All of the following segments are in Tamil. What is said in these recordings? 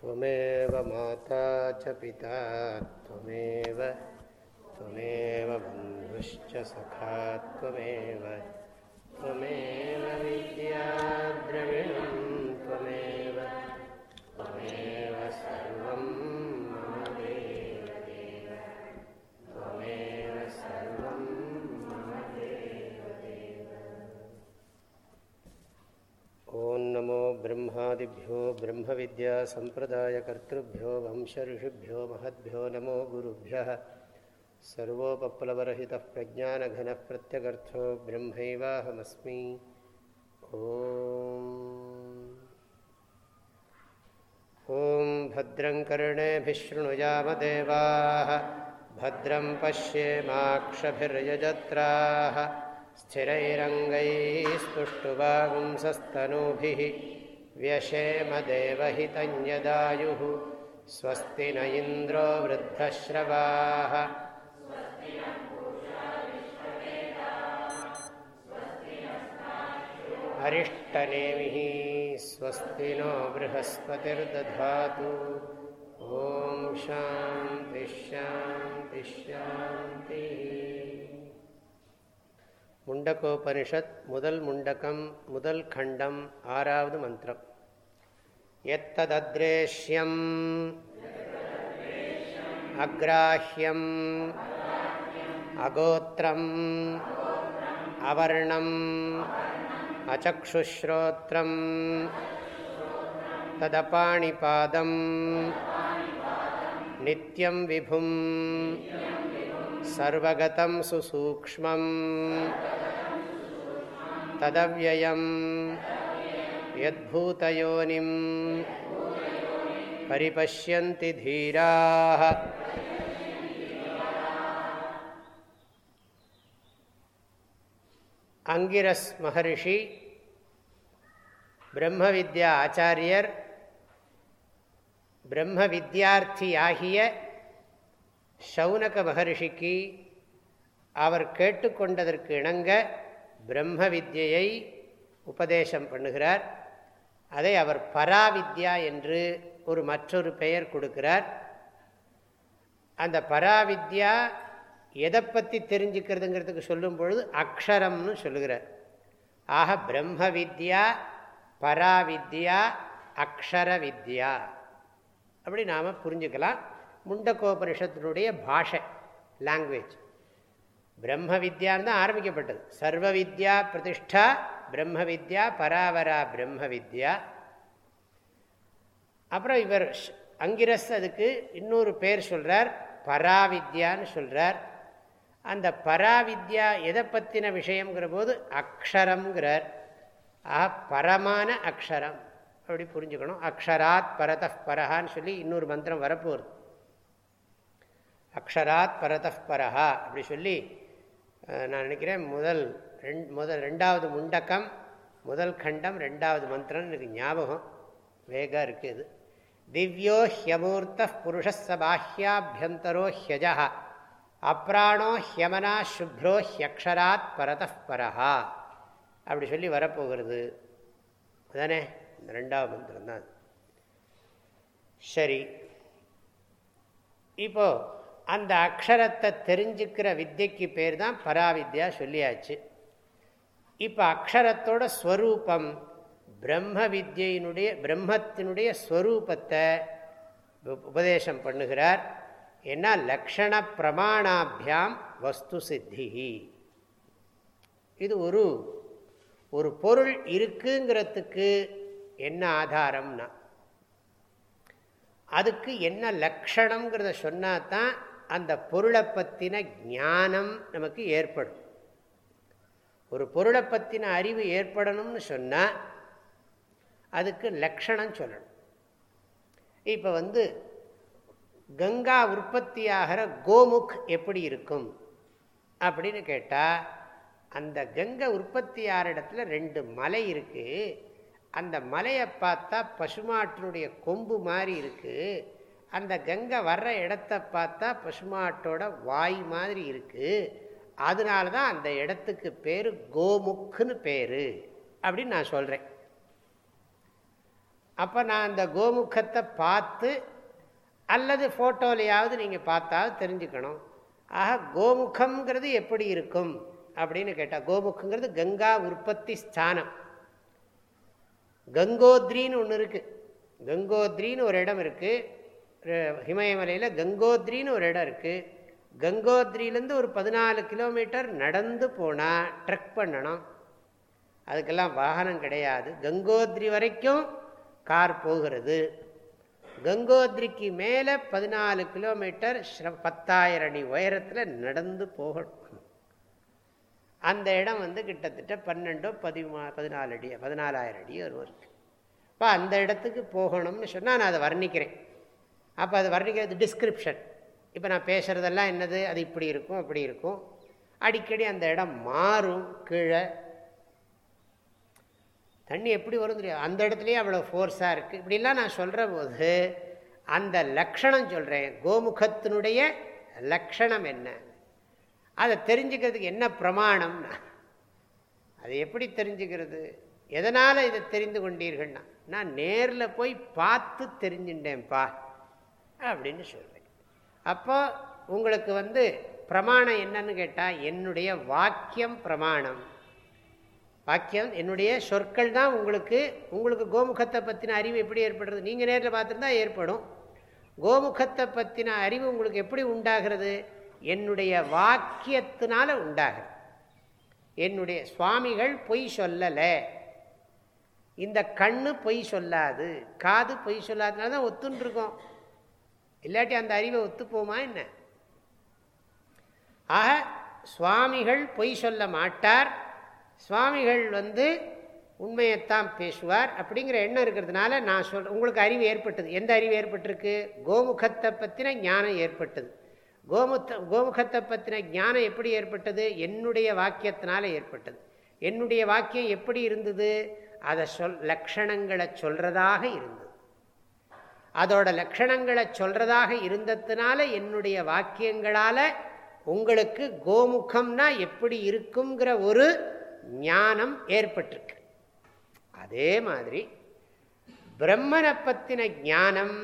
त्वमेव माता च पिता त्वमेव त्वमेव बन्धुश्च सखा त्वमेव त्वमेव विद्याद्रविणं ब्रह्मादिभ्यो ब्रह्मविद्यासम्प्रदायकर्तृभ्यो वंशऋषिभ्यो महद्भ्यो नमो गुरुभ्यः सर्वोपप्लवरहितः प्रज्ञानघनः प्रत्यगर्थो ब्रह्मैवाहमस्मि ॐ भद्रं कर्णेभिः शृणुयामदेवाः भद्रं पश्येमाक्षभिर्यजत्राः स्थिरैरङ्गैः स्पुष्टुवागुंसस्तनूभिः व्यशेमदेवहितं यदायुः स्वस्ति न इन्द्रो वृद्धश्रवाः अरिष्टनेमिः स्वस्ति नो बृहस्पतिर्दधातु ॐ शान्तिश्शान्तिश्शान्तिः முண்டகோபனிஷத் முதல் முண்டகம் முதல் கண்டம் ஆறாவது மந்திரம் எத்ததத்ரேஷ்யம் அக்ராஹ்யம் அகோத்திரம் அவர்ணம் अचक्षुश्रोत्रम् तदपाणिपादम् नित्यं विभुं सर्वगतं सुसूक्ष्मं तदव्ययं यद्भूतयोनिं परिपश्यन्ति धीराः அங்கிரஸ் மகரிஷி பிரம்ம வித்யா ஆச்சாரியர் பிரம்ம வித்யார்த்தியாகிய சௌனக மகரிஷிக்கு அவர் கேட்டுக்கொண்டதற்கு இணங்க பிரம்ம வித்யை உபதேசம் பண்ணுகிறார் அதை அவர் பராவித்யா என்று ஒரு மற்றொரு பெயர் கொடுக்கிறார். அந்த பராவித்யா எதை பற்றி தெரிஞ்சுக்கிறதுங்கிறதுக்கு சொல்லும் பொழுது அக்ஷரம்னு சொல்லுகிறார். ஆக பிரம்ம வித்யா பராவித்யா அக்ஷர வித்யா அப்படி நாம் புரிஞ்சுக்கலாம். முண்டகோபனிஷத்தினுடைய பாஷை லாங்குவேஜ் பிரம்ம வித்யான்னு தான் ஆரம்பிக்கப்பட்டது. சர்வ வித்யா பிரதிஷ்டா பிரம்ம வித்யா பராவரா பிரம்ம வித்யா அப்புறம் இவர் அங்கிரஸ் அதுக்கு இன்னொரு பேர் சொல்கிறார் பராவித்யான்னு சொல்கிறார் அந்த பராவித்யா எதை பற்றின விஷயங்கிற போது அக்ஷரம்ங்கிறார். ஆ பரமான அக்ஷரம். அப்படி புரிஞ்சுக்கணும். அக்ஷராத் பரத பரஹான்னு சொல்லி இன்னொரு மந்திரம் வரப்போகுது. அக்ஷராத் பரத பரஹா அப்படி சொல்லி நான் நினைக்கிறேன் முதல் ரெண் முதல் ரெண்டாவது முண்டக்கம் முதல் கண்டம் ரெண்டாவது மந்திரம் எனக்கு ஞாபகம். வேகா இருக்குது திவ்யோ ஹியமூர்த்த புருஷசபாஹ்யாபியந்தரோ ஹியஜா அப்ராணோ ஹியமனா சுப்ரோ ஹியக்ஷராத் பரதப்பரஹா அப்படி சொல்லி வரப்போகிறது. அதானே? இந்த ரெண்டாவது மந்திரம் தான் சரி. இப்போ அந்த அக்ஷரத்தை தெரிஞ்சுக்கிற வித்தியக்கு பேர் தான் பராவித்யா சொல்லியாச்சு. இப்போ அக்ஷரத்தோட ஸ்வரூபம் பிரம்ம வித்யினுடைய பிரம்மத்தினுடைய ஸ்வரூபத்தை உபதேசம் பண்ணுகிறார். ஏன்னா லக்ஷண பிரமாணாபியாம் வஸ்து சித்தி இது ஒரு ஒரு பொருள் இருக்குங்கிறதுக்கு என்ன ஆதாரம்னா அதுக்கு என்ன லக்ஷணங்கிறத சொன்னா தான் அந்த பொருளை பற்றின ஞானம் நமக்கு ஏற்படும். ஒரு பொருளை பற்றின அறிவு ஏற்படணும்னு சொன்னால் அதுக்கு லக்ஷணம் சொல்லணும். இப்போ வந்து கங்கா உற்பத்தியாகிற கோமுக் எப்படி இருக்கும்? அப்படின்னு கேட்டால் அந்த கங்கை உற்பத்தி ஆகிற இடத்துல ரெண்டு மலை இருக்குது அந்த மலையை பார்த்தா பசுமாட்டினுடைய கொம்பு மாதிரி இருக்குது அந்த கங்கை வர்ற இடத்த பார்த்தா பசுமாட்டோட வாய் மாதிரி இருக்குது அதனால தான் அந்த இடத்துக்கு பேர் கோமுக்குன்னு பேர் அப்படின்னு நான் சொல்கிறேன் அப்போ நான் அந்த கோமுகத்தை பார்த்து அல்லது ஃபோட்டோலையாவது நீங்கள் பார்த்தாவது தெரிஞ்சுக்கணும். ஆக கோமுகங்கிறது எப்படி இருக்கும்? அப்படின்னு கேட்டால் கோமுகங்கிறது கங்கா உற்பத்தி ஸ்தானம். கங்கோத்ரின்னு ஒன்று இருக்குது கங்கோத்ரின்னு ஒரு இடம் இருக்குது ஹிமயமலையில் கங்கோத்ரின்னு ஒரு இடம் இருக்குது கங்கோத்ரியிலேருந்து ஒரு பதினாலு கிலோமீட்டர் நடந்து போனால் ட்ரெக் பண்ணணும். அதுக்கெல்லாம் வாகனம் கிடையாது. கங்கோத்ரி வரைக்கும் கார் போகிறது. கங்கோத்ரிக்கு மேலே பதினாலு கிலோமீட்டர் பத்தாயிரம் அடி உயரத்தில் நடந்து போகணும். அந்த இடம் வந்து கிட்டத்தட்ட பன்னெண்டோ பதிமா பதினாலு அடி பதினாலாயிரம் அடி வரும் இப்போ அந்த இடத்துக்கு போகணும்னு சொன்னால் நான் அதை வர்ணிக்கிறேன். அப்போ அது வர்ணிக்கிறது டிஸ்கிரிப்ஷன் இப்போ நான் பேசுகிறதெல்லாம் என்னது? அது இப்படி இருக்கும் அப்படி இருக்கும். அடிக்கடி அந்த இடம் மாறும் கீழே. தண்ணி எப்படி வரும் தெரியாது அந்த இடத்துலையே அவ்வளோ ஃபோர்ஸாக இருக்குது இப்படிலாம் நான் சொல்கிற போது அந்த லக்ஷணம் சொல்கிறேன் கோமுகத்தினுடைய லக்ஷணம் என்ன? அதை தெரிஞ்சுக்கிறதுக்கு என்ன பிரமாணம்னா அது எப்படி தெரிஞ்சுக்கிறது? எதனால் இதை தெரிந்து கொண்டீர்கள்னா நான் நேரில் போய் பார்த்து தெரிஞ்சுட்டேன்ப்பா. அப்படின்னு சொல்கிறேன் அப்போ உங்களுக்கு வந்து பிரமாணம் என்னன்னு கேட்டால் என்னுடைய வாக்கியம் பிரமாணம். வாக்கியம் என்னுடைய சொற்கள் தான் உங்களுக்கு உங்களுக்கு கோமுகத்தை பற்றின அறிவு எப்படி ஏற்படுறது? நீங்கள் நேரில் பார்த்துருந்தா ஏற்படும். கோமுகத்தை பற்றின அறிவு உங்களுக்கு எப்படி உண்டாகிறது? என்னுடைய வாக்கியத்தினால உண்டாகிறது. என்னுடைய சுவாமிகள் பொய் சொல்லலை. இந்த கண்ணு பொய் சொல்லாது காது பொய் சொல்லாதனால தான் ஒத்துன்ருக்கோம் இல்லாட்டி அந்த அறிவை ஒத்துப்போமா என்ன? ஆக சுவாமிகள் பொய் சொல்ல மாட்டார். சுவாமிகள் வந்து உண்மையைத்தான் பேசுவார். அப்படிங்கிற எண்ணம் இருக்கிறதுனால நான் சொல் உங்களுக்கு அறிவு ஏற்பட்டது. எந்த அறிவு ஏற்பட்டிருக்கு? கோமுகத்தை பற்றின ஞானம் ஏற்பட்டது. கோமுத்த கோமுகத்தை பற்றின ஞானம் எப்படி ஏற்பட்டது? என்னுடைய வாக்கியத்தினால ஏற்பட்டது. என்னுடைய வாக்கியம் எப்படி இருந்தது? அதை சொல் லக்ஷணங்களை சொல்கிறதாக இருந்தது. அதோட லட்சணங்களை சொல்றதாக இருந்ததுனால என்னுடைய வாக்கியங்களால உங்களுக்கு கோமுகம்னா எப்படி இருக்குங்கிற ஒரு ஞானம் ஏற்பட்டிருக்கு. அதே மாதிரி பிரம்மனை பற்றின ஞானம்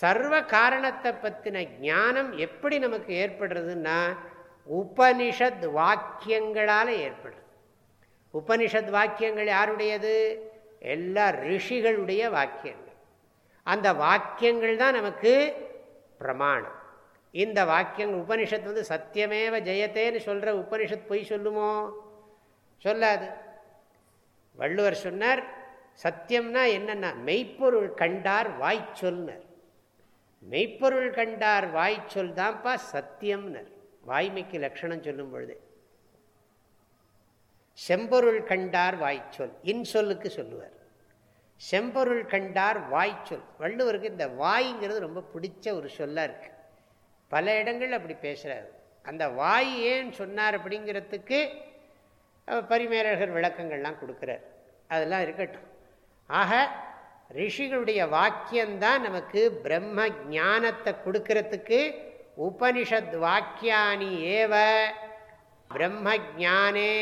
சர்வ காரணத்தை பற்றின ஞானம் எப்படி நமக்கு ஏற்படுறதுன்னா உபனிஷத் வாக்கியங்களால் ஏற்படுறது உபனிஷத் வாக்கியங்கள் யாருடையது? எல்லா ரிஷிகளுடைய வாக்கியங்கள். அந்த வாக்கியங்கள் தான் நமக்கு பிரமாணம். இந்த வாக்கியங்கள் உபனிஷத் வந்து சத்தியமேவ ஜெயத்தேன்னு சொல்கிற உபனிஷத் பொய் சொல்லுமோ? சொல்லாது. வள்ளுவர் சொன்னார் சத்தியம்னா என்னென்னா மெய்ப்பொருள் கண்டார் வாய்ச்சொல்னர் மெய்ப்பொருள் கண்டார் வாய்ச்சொல் தான்ப்பா சத்தியம்னர். வாய்மைக்கு லட்சணம் சொல்லும் பொழுது. செம்பொருள் கண்டார் வாய்ச்சொல் இன்சொல்லுக்கு சொல்லுவார். செம்பொருள் கண்டார் வாய்ச்சொல் வள்ளுவருக்கு இந்த வாய்ங்கிறது ரொம்ப பிடிச்ச ஒரு சொல்லாக இருக்குது பல இடங்கள் அப்படி பேசுகிறாரு அந்த வாய் ஏன் சொன்னார் அப்படிங்கிறதுக்கு பரிமேலகர் விளக்கங்கள்லாம் கொடுக்குறார். அதெல்லாம் இருக்கட்டும். ஆக ரிஷிகளுடைய வாக்கியம்தான் நமக்கு பிரம்ம ஜானத்தை கொடுக்கறதுக்கு உபனிஷத் வாக்கியானி ஏவ பிரம்ம ஜானே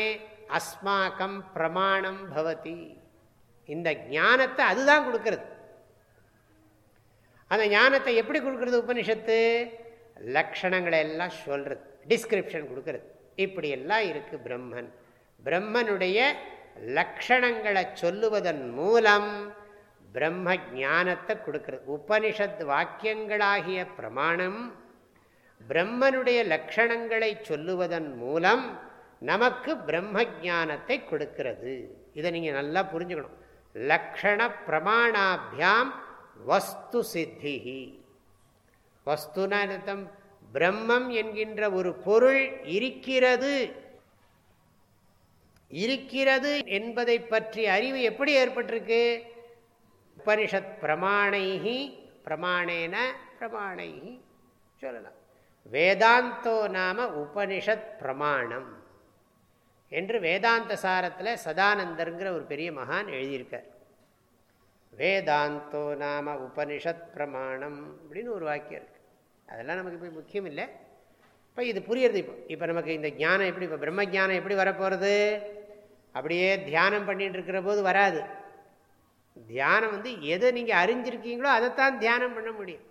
அஸ்மாக்கம் பிரமாணம் பவதி. இந்த ஞானத்தை அதுதான் கொடுக்கறது. அந்த ஞானத்தை எப்படி கொடுக்கறது உபனிஷத்து? லக்ஷணங்களை எல்லாம் சொல்றது டிஸ்கிரிப்ஷன் கொடுக்கறது. இப்படி எல்லாம் இருக்கு பிரம்மன். பிரம்மனுடைய லக்ஷணங்களை சொல்லுவதன் மூலம் பிரம்ம ஜானத்தை கொடுக்கறது. உபனிஷத் வாக்கியங்களாகிய பிரமாணம் பிரம்மனுடைய லக்ஷணங்களை சொல்லுவதன் மூலம் நமக்கு பிரம்ம ஜானத்தை கொடுக்கிறது. இதை நீங்கள் நல்லா புரிஞ்சுக்கணும். லக்ஷண பிரமாணாபியாம் வஸ்து சித்தி வஸ்துனா பிரம்மம் என்கின்ற ஒரு பொருள் இருக்கிறது. இருக்கிறது என்பதை பற்றி அறிவு எப்படி ஏற்பட்டிருக்கு? உபனிஷத் பிரமாணைகி பிரமாணேன பிரமாணைகி சொல்லலாம். வேதாந்தோ நாம உபனிஷத் பிரமாணம். என்று வேதாந்த சாரத்தில் சதானந்தருங்கிற ஒரு பெரிய மகான் எழுதியிருக்கார். வேதாந்தோ நாம உபனிஷத் பிரமாணம் அப்படின்னு ஒரு வாக்கியம் இருக்கு. அதெல்லாம் நமக்கு இப்போ முக்கியம் இல்லை. இப்போ இது புரியுறது இப்போ. இப்போ நமக்கு இந்த ஞானம் எப்படி இப்போ பிரம்ம ஜானம் எப்படி வரப்போகிறது அப்படியே தியானம் பண்ணிட்டு இருக்கிற போது வராது. தியானம் வந்து எதை நீங்கள் அறிஞ்சிருக்கீங்களோ அதைத்தான் தியானம் பண்ண முடியும்.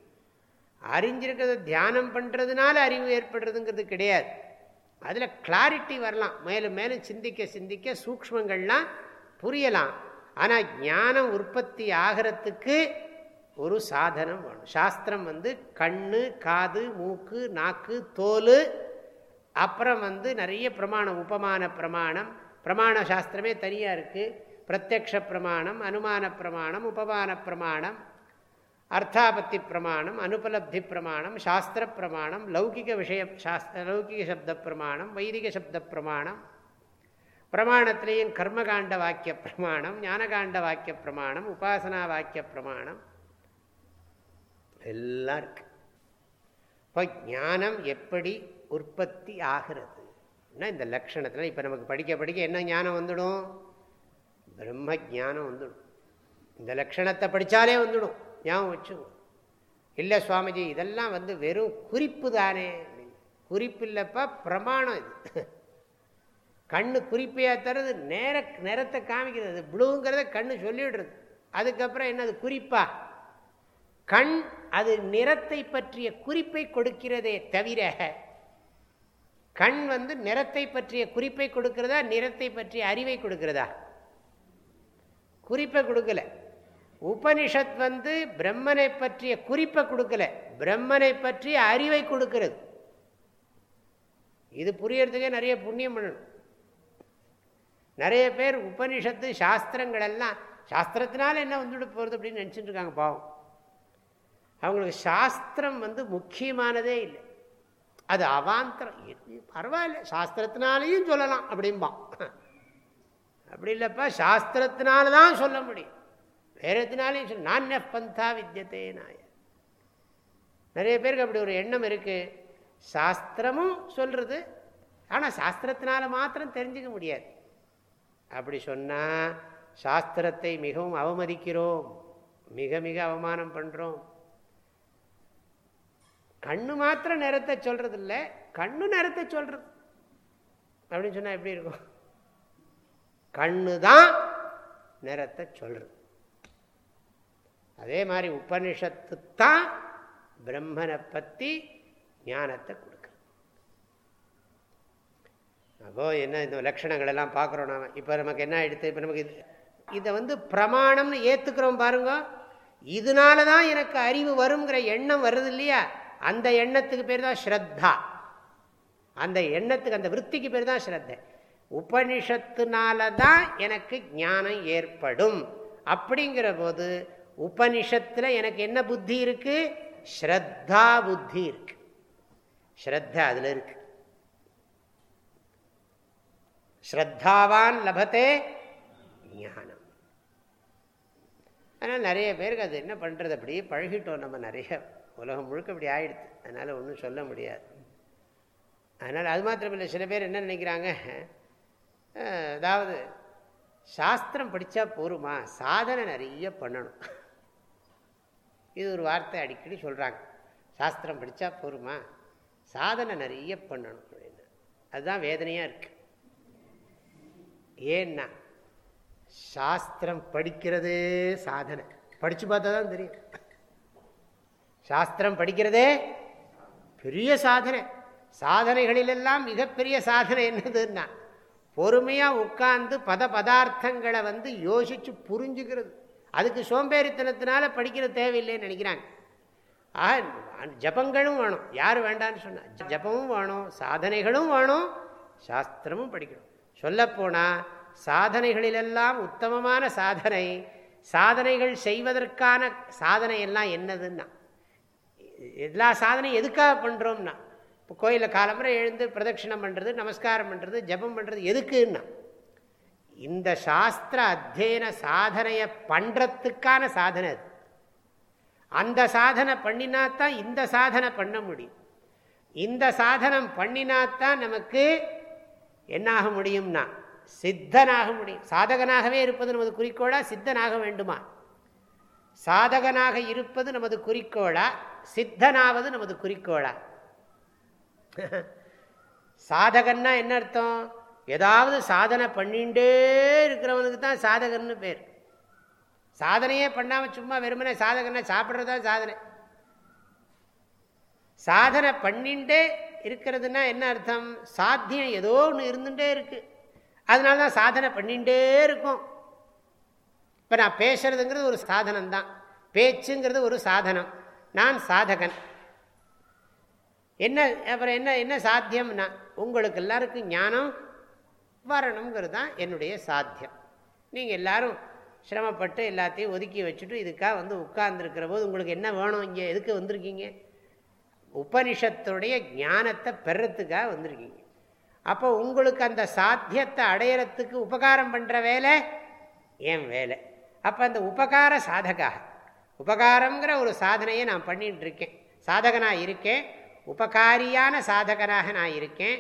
அறிஞ்சிருக்கிறத தியானம் பண்ணுறதுனால அறிவு ஏற்படுறதுங்கிறது கிடையாது. அதில் கிளாரிட்டி வரலாம். மேலும் மேலும் சிந்திக்க சிந்திக்க சூக்மங்கள்லாம் புரியலாம். ஆனால் ஞானம் உற்பத்தி ஆகிறதுக்கு ஒரு சாதனம் வேணும். சாஸ்திரம் வந்து கண்ணு காது மூக்கு நாக்கு தோல் அப்புறம் வந்து நிறைய பிரமாணம் உபமான பிரமாணம். பிரமாண சாஸ்திரமே தனியாக இருக்குது பிரத்யக்ஷ பிரமாணம் அனுமான பிரமாணம் உபமான பிரமாணம். அர்த்தாபத்தி பிரமாணம் அனுபலப்தி பிரமாணம் சாஸ்திர பிரமாணம் லௌகிக விஷய சாஸ்திர லௌகிக சப்த பிரமாணம் வைதிக சப்த பிரமாணம் பிரமாணத்திலேயும் கர்மகாண்ட வாக்கிய பிரமாணம் ஞானகாண்ட வாக்கிய பிரமாணம் உபாசனா வாக்கிய பிரமாணம் எல்லாம் இருக்கு. இப்போ ஞானம் எப்படி உற்பத்தி ஆகிறது? இந்த லக்ஷணத்தில் இப்போ நமக்கு படிக்க படிக்க என்ன ஞானம் வந்துடும்? பிரம்ம ஜானம் வந்துடும். இந்த லக்ஷணத்தை படித்தாலே வந்துடும். ஞாபகம் வச்சுங்க இல்லை சுவாமிஜி இதெல்லாம் வந்து வெறும் குறிப்பு தானே. குறிப்பு இல்லைப்பா பிரமாணம் இது. கண்ணு குறிப்பையாக தருது நேர நிறத்தை காமிக்கிறது. ப்ளூங்கிறத கண்ணு சொல்லிவிடுறது. அதுக்கப்புறம் என்னது குறிப்பா? கண் அது நிறத்தை பற்றிய குறிப்பை கொடுக்கிறதே தவிர கண் வந்து நிறத்தை பற்றிய குறிப்பை கொடுக்கிறதா நிறத்தை பற்றிய அறிவை கொடுக்கிறதா? குறிப்பை கொடுக்கல. உபனிஷத் வந்து பிரம்மனை பற்றிய குறிப்பை கொடுக்கல. பிரம்மனை பற்றிய அறிவை கொடுக்கிறது. இது புரியறதுக்கே நிறைய புண்ணியம் பண்ணணும். நிறைய பேர் உபனிஷத்து சாஸ்திரங்கள் எல்லாம் சாஸ்திரத்தினால என்ன வந்துட்டு போகிறது அப்படின்னு நினச்சிட்டு இருக்காங்க பாவம். அவங்களுக்கு சாஸ்திரம் வந்து முக்கியமானதே இல்லை. அது அவாந்தரம். பரவாயில்ல சாஸ்திரத்தினாலையும் சொல்லலாம் அப்படிம்பான். அப்படி இல்லைப்பா சாஸ்திரத்தினால தான் சொல்ல முடியும். வேற எதுனாலையும் சொல்ல நானிய பந்தா வித்தியத்தே நாய. நிறைய பேருக்கு அப்படி ஒரு எண்ணம் இருக்குது சாஸ்திரமும் சொல்கிறது ஆனால் சாஸ்திரத்தினால மாத்திரம் தெரிஞ்சுக்க முடியாது. அப்படி சொன்னால் சாஸ்திரத்தை மிகவும் அவமதிக்கிறோம். மிக மிக அவமானம் பண்ணுறோம் கண்ணு மாத்திரம் நிறத்தை சொல்கிறது இல்லை கண்ணு நிறத்தை சொல்கிறது அப்படின்னு சொன்னால் எப்படி இருக்கும்? கண்ணு தான் நிறத்தை சொல்கிறது அதே மாதிரி உபனிஷத்து தான் பிரம்மனை பற்றி ஞானத்தை கொடுக்குறது அப்போ என்ன இந்த லட்சணங்கள் எல்லாம் பார்க்குறோம் நாம். இப்போ நமக்கு என்ன எடுத்து இப்போ நமக்கு இதை வந்து பிரமாணம்னு ஏற்றுக்கிறோம் பாருங்க. இதனால தான் எனக்கு அறிவு வருங்கிற எண்ணம் வருது இல்லையா? அந்த எண்ணத்துக்கு பேர் தான் ஸ்ரத்தா. அந்த எண்ணத்துக்கு அந்த விற்பிக்கு பேர் தான் ஸ்ரத்தை. உபனிஷத்துனால தான் எனக்கு ஞானம் ஏற்படும். அப்படிங்கிற போது உபனிஷத்தில் எனக்கு என்ன புத்தி இருக்கு? ஸ்ரத்தா புத்தி இருக்கு. ஸ்ரத்தா அதில் இருக்கு. ஸ்ரத்தாவான் லபத்தே ஞானம். அதனால் நிறைய பேருக்கு அது என்ன பண்ணுறது அப்படியே பழகிட்டோம் நம்ம நிறைய. உலகம் முழுக்க அப்படி ஆயிடுது அதனால் ஒன்றும் சொல்ல முடியாது. அதனால் அது மாத்திரமில்லை. சில பேர் என்ன நினைக்கிறாங்க? அதாவது சாஸ்திரம் படித்தா போருமா? சாதனை நிறைய பண்ணணும். இது ஒரு வார்த்தை அடிக்கடி சொல்கிறாங்க சாஸ்திரம் படித்தா போருமா? சாதனை நிறைய பண்ணணும் அப்படின்னு. அதுதான் வேதனையாக இருக்கு. ஏன்னா சாஸ்திரம் படிக்கிறதே சாதனை. படித்து பார்த்தா தான் தெரியும். சாஸ்திரம் படிக்கிறதே பெரிய சாதனை. சாதனைகளிலெல்லாம் மிகப்பெரிய சாதனை என்னதுன்னா பொறுமையாக உட்கார்ந்து பத பதார்த்தங்களை வந்து யோசித்து புரிஞ்சுக்கிறது. அதுக்கு சோம்பேறித்தனத்தினால படிக்கிற தேவையில்லைன்னு நினைக்கிறாங்க. ஆ ஜபங்களும் வேணும். யார் வேண்டான்னு சொன்னால் ஜபமும் வேணும் சாதனைகளும் வேணும் சாஸ்திரமும் படிக்கணும். சொல்லப்போனால் சாதனைகளிலெல்லாம் உத்தமமான சாதனை சாதனைகள் செய்வதற்கான சாதனை எல்லாம் என்னதுன்னா எல்லா சாதனையும் எதுக்காக பண்ணுறோம்னா இப்போ கோயிலில் காலம்புரை எழுந்து பிரதட்சிணம் பண்ணுறது நமஸ்காரம் பண்ணுறது ஜபம் பண்ணுறது எதுக்குன்னா இந்த சாஸ்திர அத்தியன சாதனையை பண்ணுறத்துக்கான சாதனை அது. அந்த சாதனை பண்ணினாத்தான் இந்த சாதனை பண்ண முடியும். இந்த சாதனம் பண்ணினாத்தான் நமக்கு என்னாக முடியும்னா சித்தனாக முடியும். சாதகனாகவே இருப்பது நமது குறிக்கோளா? சித்தனாக வேண்டுமா? சாதகனாக இருப்பது நமது குறிக்கோளா? சித்தனாவது நமது குறிக்கோளா? சாதகன்னா என்ன அர்த்தம்? ஏதாவது சாதனை பண்ணிகிட்டே இருக்கிறவனுக்கு தான் சாதகர்னு பேர். சாதனையே பண்ணாமல் சும்மா வெறுமனே சாதகர்னா சாப்பிட்றது தான் சாதனை? சாதனை பண்ணிகிட்டே இருக்கிறதுனா என்ன அர்த்தம்? சாத்தியம் ஏதோ ஒன்று இருந்துகிட்டே இருக்குது அதனால தான் சாதனை பண்ணிகிட்டே இருக்கும். இப்போ நான் பேசுறதுங்கிறது ஒரு சாதனம் தான். பேச்சுங்கிறது ஒரு சாதனம். நான் சாதகன். என்ன அப்புறம் என்ன என்ன சாத்தியம்னா உங்களுக்கு எல்லாருக்கும் ஞானம் வரணுங்கிறது தான் என்னுடைய சாத்தியம். நீங்கள் எல்லாரும் சிரமப்பட்டு எல்லாத்தையும் ஒதுக்கி வச்சுட்டு இதுக்காக வந்து உட்கார்ந்துருக்கிற போது உங்களுக்கு என்ன வேணும்? இங்கே எதுக்கு வந்திருக்கீங்க? உபனிஷத்துடைய ஞானத்தை பெறத்துக்காக வந்திருக்கீங்க. அப்போ உங்களுக்கு அந்த சாத்தியத்தை அடையிறத்துக்கு உபகாரம் பண்ணுற வேலை என் வேலை. அப்போ அந்த உபகார சாதகாக உபகாரங்கிற ஒரு சாதனையை நான் பண்ணிகிட்டு இருக்கேன். சாதகனாக இருக்கேன். உபகாரியான சாதகனாக நான் இருக்கேன்.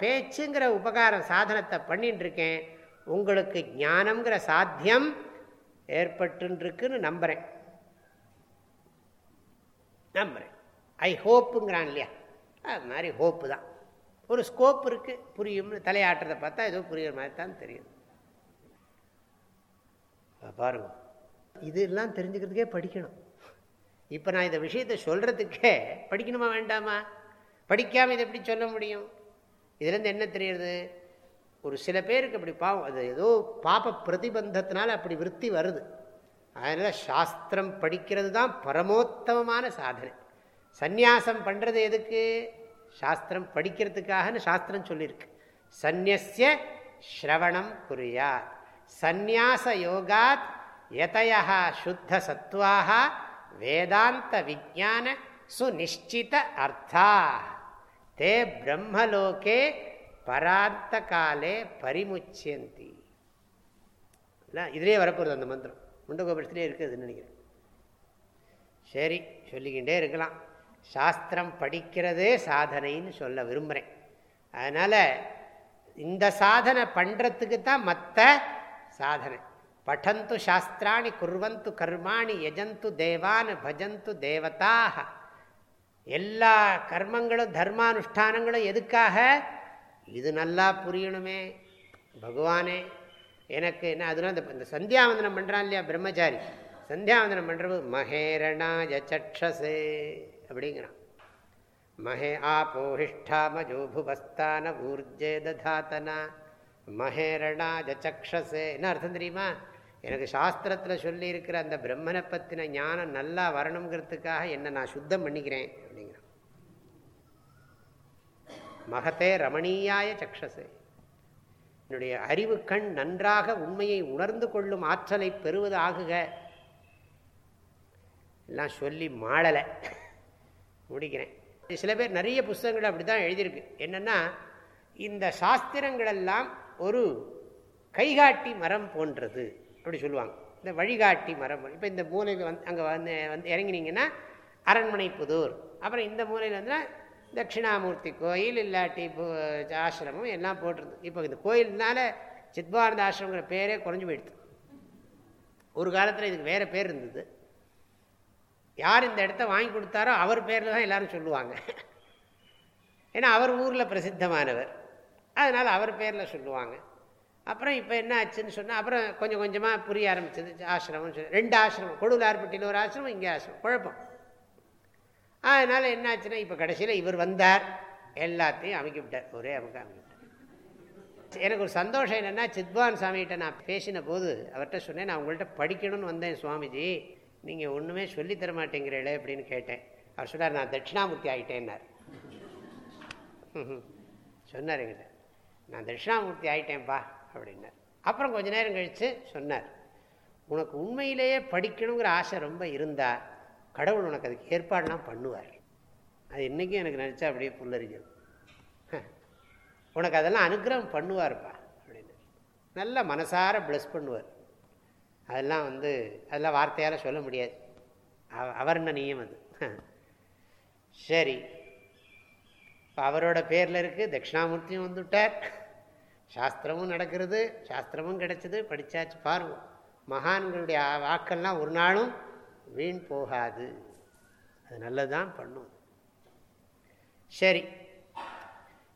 பேச்சுங்கிற உபகாரம் சாதனத்தை பண்ணிட்டு இருக்கேன் உங்களுக்கு ஞானம்ங்கிற சாத்தியம் ஏற்பட்டுருக்குன்னு நம்புகிறேன் நம்புகிறேன் ஐ ஹோப்புங்கிறான் இல்லையா? அது மாதிரி ஹோப்பு தான். ஒரு ஸ்கோப் இருக்குது புரியும்னு தலையாட்டுறதை பார்த்தா ஏதோ புரியுற மாதிரி தான் தெரியும். பாருங்க. இதெல்லாம் தெரிஞ்சுக்கிறதுக்கே படிக்கணும். இப்போ நான் இந்த விஷயத்தை சொல்கிறதுக்கே படிக்கணுமா வேண்டாமா? படிக்காமல் இதை எப்படி சொல்ல முடியும்? இதுலேருந்து என்ன தெரியுது? ஒரு சில பேருக்கு அப்படி பாவம் அது ஏதோ பாப்ப பிரதிபந்தத்தினால அப்படி விற்பி வருது. அதனால் சாஸ்திரம் படிக்கிறது தான் பரமோத்தமமான சாதனை. சந்நியாசம் பண்ணுறது எதுக்கு? சாஸ்திரம் படிக்கிறதுக்காகன்னு சாஸ்திரம் சொல்லியிருக்கு. சந்நியசிய ஸ்ரவணம் புரியாத் சந்நியாச யோகாத் எதையா சுத்த சத்வாக வேதாந்த விஜான சுனிச்சித அர்த்தா. தே பிரம்மலோகே பராந்த காலே பரிமுச்சியந்தி இதுலேயே வரப்போகுது அந்த மந்திரம். முண்டகோபுரத்திலே இருக்குதுன்னு நினைக்கிறேன். சரி சொல்லிக்கிட்டே இருக்கலாம். சாஸ்திரம் படிக்கிறதே சாதனைன்னு சொல்ல விரும்புகிறேன் அதனால் இந்த சாதனை பண்ணுறதுக்கு தான் மற்ற சாதனை. பட்டந்து சாஸ்திராணி குர்வந்து கர்மாணி யஜந்து தேவான் பஜந்து தேவதாக எல்லா கர்மங்களும் தர்மானுஷ்டானங்களும் எதுக்காக? இது நல்லா புரியணுமே. பகவானே எனக்கு என்ன அதுனா இந்த சந்தியாவந்தனம் பண்ணுறான் இல்லையா பிரம்மச்சாரி. சந்தியாவந்தனம் பண்ணுறது மகேரணாய சக்ஷசே அப்படிங்கிறான். மகே ஆபோஹிஷ்டா மஜோபுபஸ்தான ஊர்ஜே ததாத்தனா. மகேரணாஜ சக்ஷசே என்ன அர்த்தம் தெரியுமா? எனக்கு சாஸ்திரத்தில் சொல்லியிருக்கிற அந்த பிரம்மனை பற்றின ஞானம் நல்லா வரணுங்கிறதுக்காக என்னை நான் சுத்தம் பண்ணிக்கிறேன் அப்படிங்கிறான். மகத்தே ரமணீயாய சக்ஷசே. என்னுடைய அறிவு கண் நன்றாக உண்மையை உணர்ந்து கொள்ளும் ஆற்றலை பெறுவது ஆகுக. எல்லாம் சொல்லி மாளலை. முடிக்கிறேன். சில பேர் நிறைய புஸ்தகங்கள் அப்படி தான் எழுதியிருக்கு. என்னென்னா இந்த சாஸ்திரங்களெல்லாம் ஒரு கைகாட்டி மரம் போன்றது. அப்படி சொல்லுவாங்க. இந்த வழிகாட்டி மரம் இப்போ இந்த மூலையில் வந்து அங்கே வந்து வந்து இறங்கினீங்கன்னா அரண்மனை புதூர். அப்புறம் இந்த மூலையில் வந்து தட்சிணாமூர்த்தி கோயில் இல்லாட்டி ஆசிரமம் எல்லாம் போட்டிருந்தது. இப்போ இந்த கோயில்னால சித்பானந்த ஆசிரமங்கிற பேரே குறைஞ்சி போயிடுது. ஒரு காலத்தில் இதுக்கு வேறு பேர் இருந்தது. யார் இந்த இடத்த வாங்கி கொடுத்தாரோ அவர் பேரில் தான் எல்லோரும் சொல்லுவாங்க. ஏன்னா அவர் ஊரில் பிரசித்தமானவர். அதனால் அவர் பேரில் சொல்லுவாங்க. அப்புறம் இப்போ என்ன ஆச்சுன்னு சொன்னால் அப்புறம் கொஞ்சம் கொஞ்சமாக புரிய ஆரம்பிச்சது ஆசிரமம் சொல்லி. ரெண்டு ஆசிரமம் கொடுலார்பட்டியில் ஒரு ஆசிரமம் இங்கே ஆசிரமம். குழப்பம். அதனால் என்ன ஆச்சுன்னா இப்போ கடைசியில் இவர் வந்தார். எல்லாத்தையும் அமைக்க விட்டார். ஒரே அமைக்க அமைக்க எனக்கு ஒரு சந்தோஷம் என்னென்னா சித்வான் சாமிகிட்ட நான் பேசின போது அவர்கிட்ட சொன்னேன் நான் உங்கள்கிட்ட படிக்கணும்னு வந்தேன் சுவாமிஜி. நீங்கள் ஒன்றுமே சொல்லித்தர மாட்டேங்கிறீங்களே அப்படின்னு கேட்டேன். அவர் சொன்னார் நான் தட்சிணாமூர்த்தி ஆகிட்டேன்னார் சொன்னார் எங்கிட்ட நான் தட்சிணாமூர்த்தி ஆகிட்டேன்ப்பா அப்படின்னார். அப்புறம் கொஞ்ச நேரம் கழித்து சொன்னார் உனக்கு உண்மையிலேயே படிக்கணுங்கிற ஆசை ரொம்ப இருந்தால் கடவுள் உனக்கு அதுக்கு ஏற்பாடுலாம் பண்ணுவார். அது இன்றைக்கும் எனக்கு நினச்சா அப்படியே புல்லறிஞ்சது உனக்கு அதெல்லாம் அனுகிரகம் பண்ணுவார்ப்பா அப்படின்னு நல்ல மனசார ப்ளஸ் பண்ணுவார். அதெல்லாம் வந்து அதெல்லாம் வார்த்தையால் சொல்ல முடியாது. அவர்ணனியம் அது சரி. இப்போ அவரோட பேரில் இருக்குது தட்சிணாமூர்த்தியும் வந்துவிட்டார் சாஸ்திரமும் நடக்கிறது சாஸ்திரமும் கிடைச்சது படித்தாச்சு பாருவோம் மகான்களுடைய வாக்கெல்லாம் ஒரு நாளும் வீண் போகாது. அது நல்லதுதான் பண்ணும். சரி.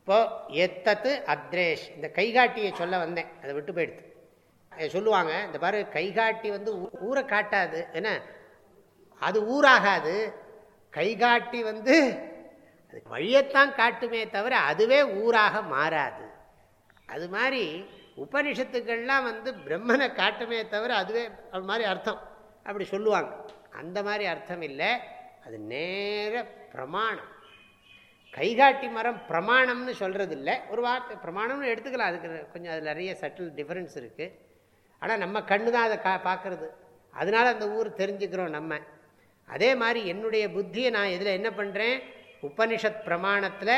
இப்போ எத்தத்து அத்ரேஷ் இந்த கைகாட்டியை சொல்ல வந்தேன். அதை விட்டு போயிடுது சொல்லுவாங்க இந்த பாரு கைகாட்டி வந்து ஊரை காட்டாது. என்ன? அது ஊராகாது. கைகாட்டி வந்து வழியைத்தான் காட்டுமே தவிர அதுவே ஊராக மாறாது. அது மாதிரி உபனிஷத்துக்கள்லாம் வந்து பிரம்மனை காட்டுமே தவிர அதுவே அது மாதிரி அர்த்தம். அப்படி சொல்லுவாங்க. அந்த மாதிரி அர்த்தம் இல்லை. அது நேர பிரமாணம். கைகாட்டி மரம் பிரமாணம்னு சொல்கிறது இல்லை ஒரு வார்த்தை பிரமாணம்னு எடுத்துக்கலாம். அதுக்கு கொஞ்சம் அதில் நிறைய சட்டில் டிஃப்ரென்ஸ் இருக்குது ஆனால் நம்ம கண்ணு தான் அதை கா பார்க்குறது அதனால அந்த ஊர் தெரிஞ்சுக்கிறோம் நம்ம. அதே மாதிரி என்னுடைய புத்தியை நான் இதில் என்ன பண்ணுறேன் உபனிஷத் பிரமாணத்தில்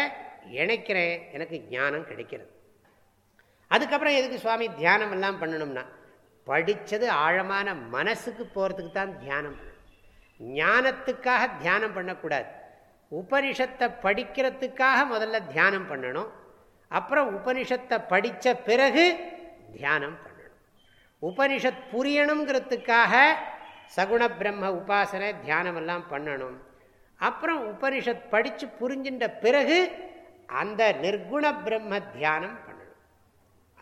இணைக்கிறேன். எனக்கு ஞானம் கிடைக்கிறது. அதுக்கப்புறம் எதுக்கு சுவாமி தியானம் எல்லாம் பண்ணணும்னா? படித்தது ஆழமான மனசுக்கு போகிறதுக்கு தான் தியானம் ஞானத்துக்காக தியானம் பண்ணக்கூடாது. உபனிஷத்தை படிக்கிறதுக்காக முதல்ல தியானம் பண்ணணும். அப்புறம் உபனிஷத்தை படித்த பிறகு தியானம் பண்ணணும். உபனிஷத் புரியணுங்கிறதுக்காக சகுண பிரம்ம உபாசனை தியானம் எல்லாம் பண்ணணும். அப்புறம் உபனிஷத் படித்து புரிஞ்சின்ற பிறகு அந்த நிர்குண பிரம்ம தியானம் பண்ணணும்.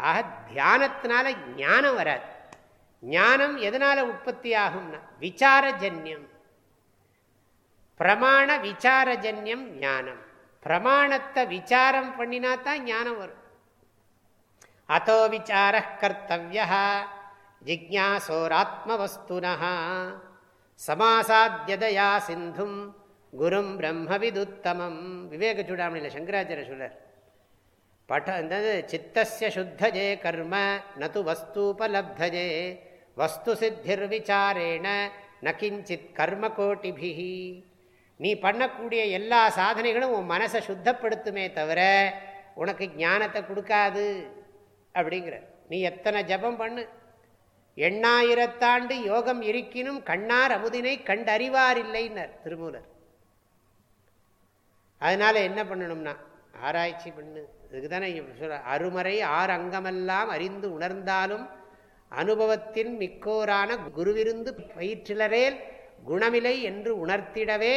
ஆக தியானத்தினால ஞானம் வராது. ஞானம் எதனால உற்பத்தி ஆகும்னா விசாரஜன்யம். பிரமாண விசாரஜன்யம் ஞானம். பிரமாணத்தை விசாரம் பண்ணினா தான் ஞானம் வரும். அதோ விசார கர்த்தவிய ஜிக்யாசோராத்மவஸ்துனா சமாசாத்தியதயா சிந்தும் குரும் பிரம்ம விதுத்தமம். விவேக சூடாமணியில் சங்கராச்சாரிய சொல்றார் பட சித்தசிய சுத்தஜே கர்ம நது வஸ்தூபலப்தஜே. வஸ்து சித்திர் விசாரேண நகிஞ்சித் கர்ம கோட்டிபிஹி நீ பண்ணக்கூடிய எல்லா சாதனைகளும் உன் மனசை சுத்தப்படுத்துமே தவிர உனக்கு ஞானத்தை கொடுக்காது அப்படிங்கிற. நீ எத்தனை ஜபம் பண்ணு? எண்ணாயிரத்தாண்டு யோகம் இருக்கினும் கண்ணார் அமுதினை கண்டறிவார் இல்லைன்னர் திருமூலர். அதனால் என்ன பண்ணணும்னா ஆராய்ச்சி பண்ணு. இதுக்கு தானே அருமறை ஆறு அங்கமெல்லாம் அறிந்து உணர்ந்தாலும் அனுபவத்தின் மிக்கோரான குருவிருந்து பயிற்றிலரேல் குணமிலை என்று உணர்த்திடவே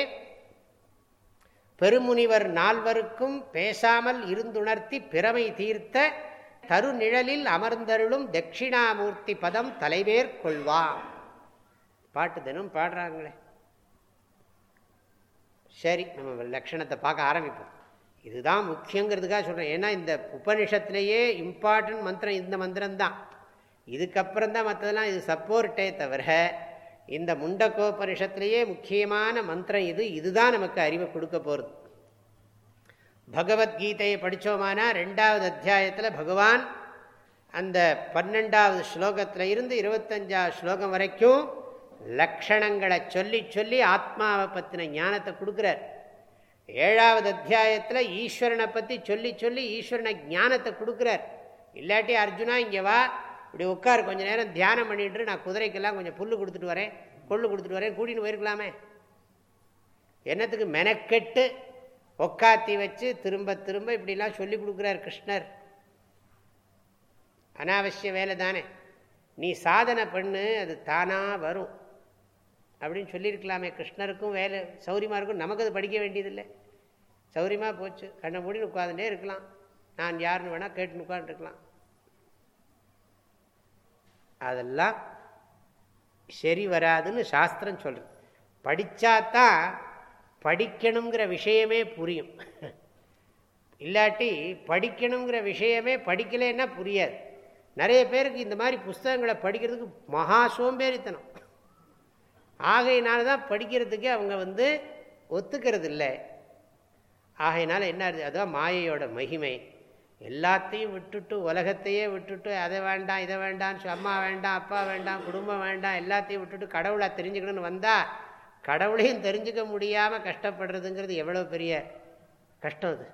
பெருமுனிவர் நால்வருக்கும் பேசாமல் இருந்துணர்த்தி பிறமை தீர்த்த தருநிழலில் அமர்ந்தருளும் தட்சிணாமூர்த்தி பதம் தலைவேர் கொள்வாம். பாட்டு தினம் பாடுறாங்களே. சரி நம்ம லட்சணத்தை பார்க்க ஆரம்பிப்போம். இதுதான் முக்கியங்கிறதுக்காக சொல்கிறேன் ஏன்னா இந்த உபனிஷத்துலேயே இம்பார்ட்டன்ட் மந்திரம் இந்த மந்திரம்தான். இதுக்கப்புறம் தான் மற்றதெல்லாம் இது சப்போர்ட்டே தவிர இந்த முண்டக்கோபனிஷத்துலேயே முக்கியமான மந்திரம் இது. இதுதான் நமக்கு அறிவை கொடுக்க போகிறது பகவத்கீதையை படித்தோமானா ரெண்டாவது அத்தியாயத்தில் பகவான் அந்த பன்னெண்டாவது ஸ்லோகத்தில் இருந்து இருபத்தஞ்சாவது ஸ்லோகம் வரைக்கும் லக்ஷணங்களை சொல்லி சொல்லி ஆத்மாவை பற்றின ஞானத்தை கொடுக்குறார். ஏழாவது அத்தியாயத்தில் ஈஸ்வரனை பற்றி சொல்லி சொல்லி ஈஸ்வரனை ஞானத்தை கொடுக்குறார். இல்லாட்டி அர்ஜுனா இங்கே வா. இப்படி உட்காரு கொஞ்சம் நேரம் தியானம் பண்ணிட்டு நான் குதிரைக்கெல்லாம் கொஞ்சம் புல் கொடுத்துட்டு வரேன் கொள்ளு கொடுத்துட்டு வரேன் கூட்டின்னு போயிருக்கலாமே. என்னத்துக்கு மெனக்கெட்டு ஒக்காத்தி வச்சு திரும்ப திரும்ப இப்படிலாம் சொல்லி கொடுக்குறார் கிருஷ்ணர். அனாவசிய வேலை தானே. நீ சாதனை பண்ணு அது தானாக வரும். அப்படின்னு சொல்லியிருக்கலாமே. கிருஷ்ணருக்கும் வேலை சௌரியமாக இருக்கும் நமக்கு அது படிக்க வேண்டியதில்லை. சௌரியமாக போச்சு. கண்ணை மூடின்னு உட்காந்துட்டே இருக்கலாம். நான் யாருன்னு வேணால் கேட்டுன்னு உட்காந்துருக்கலாம் அதெல்லாம் சரி வராதுன்னு சாஸ்திரம் சொல்கிறது படித்தாதான் படிக்கணுங்கிற விஷயமே புரியும். இல்லாட்டி படிக்கணுங்கிற விஷயமே படிக்கலைன்னா புரியாது. நிறைய பேருக்கு இந்த மாதிரி புஸ்தகங்களை படிக்கிறதுக்கு மகா சோம்பேறித்தனம். ஆகையினால தான் படிக்கிறதுக்கு அவங்க வந்து ஒத்துக்கிறது இல்லை ஆகையினால என்ன அதுதான் மாயையோட மகிமை. எல்லாத்தையும் விட்டுட்டு உலகத்தையே விட்டுட்டு அதை வேண்டாம் இதை வேண்டாம் அம்மா வேண்டாம் அப்பா வேண்டாம் குடும்பம் வேண்டாம் எல்லாத்தையும் விட்டுட்டு கடவுளை தெரிஞ்சுக்கணும்னு வந்தால் கடவுளையும் தெரிஞ்சுக்க முடியாமல் கஷ்டப்படுறதுங்கிறது எவ்வளோ பெரிய கஷ்டம் அது.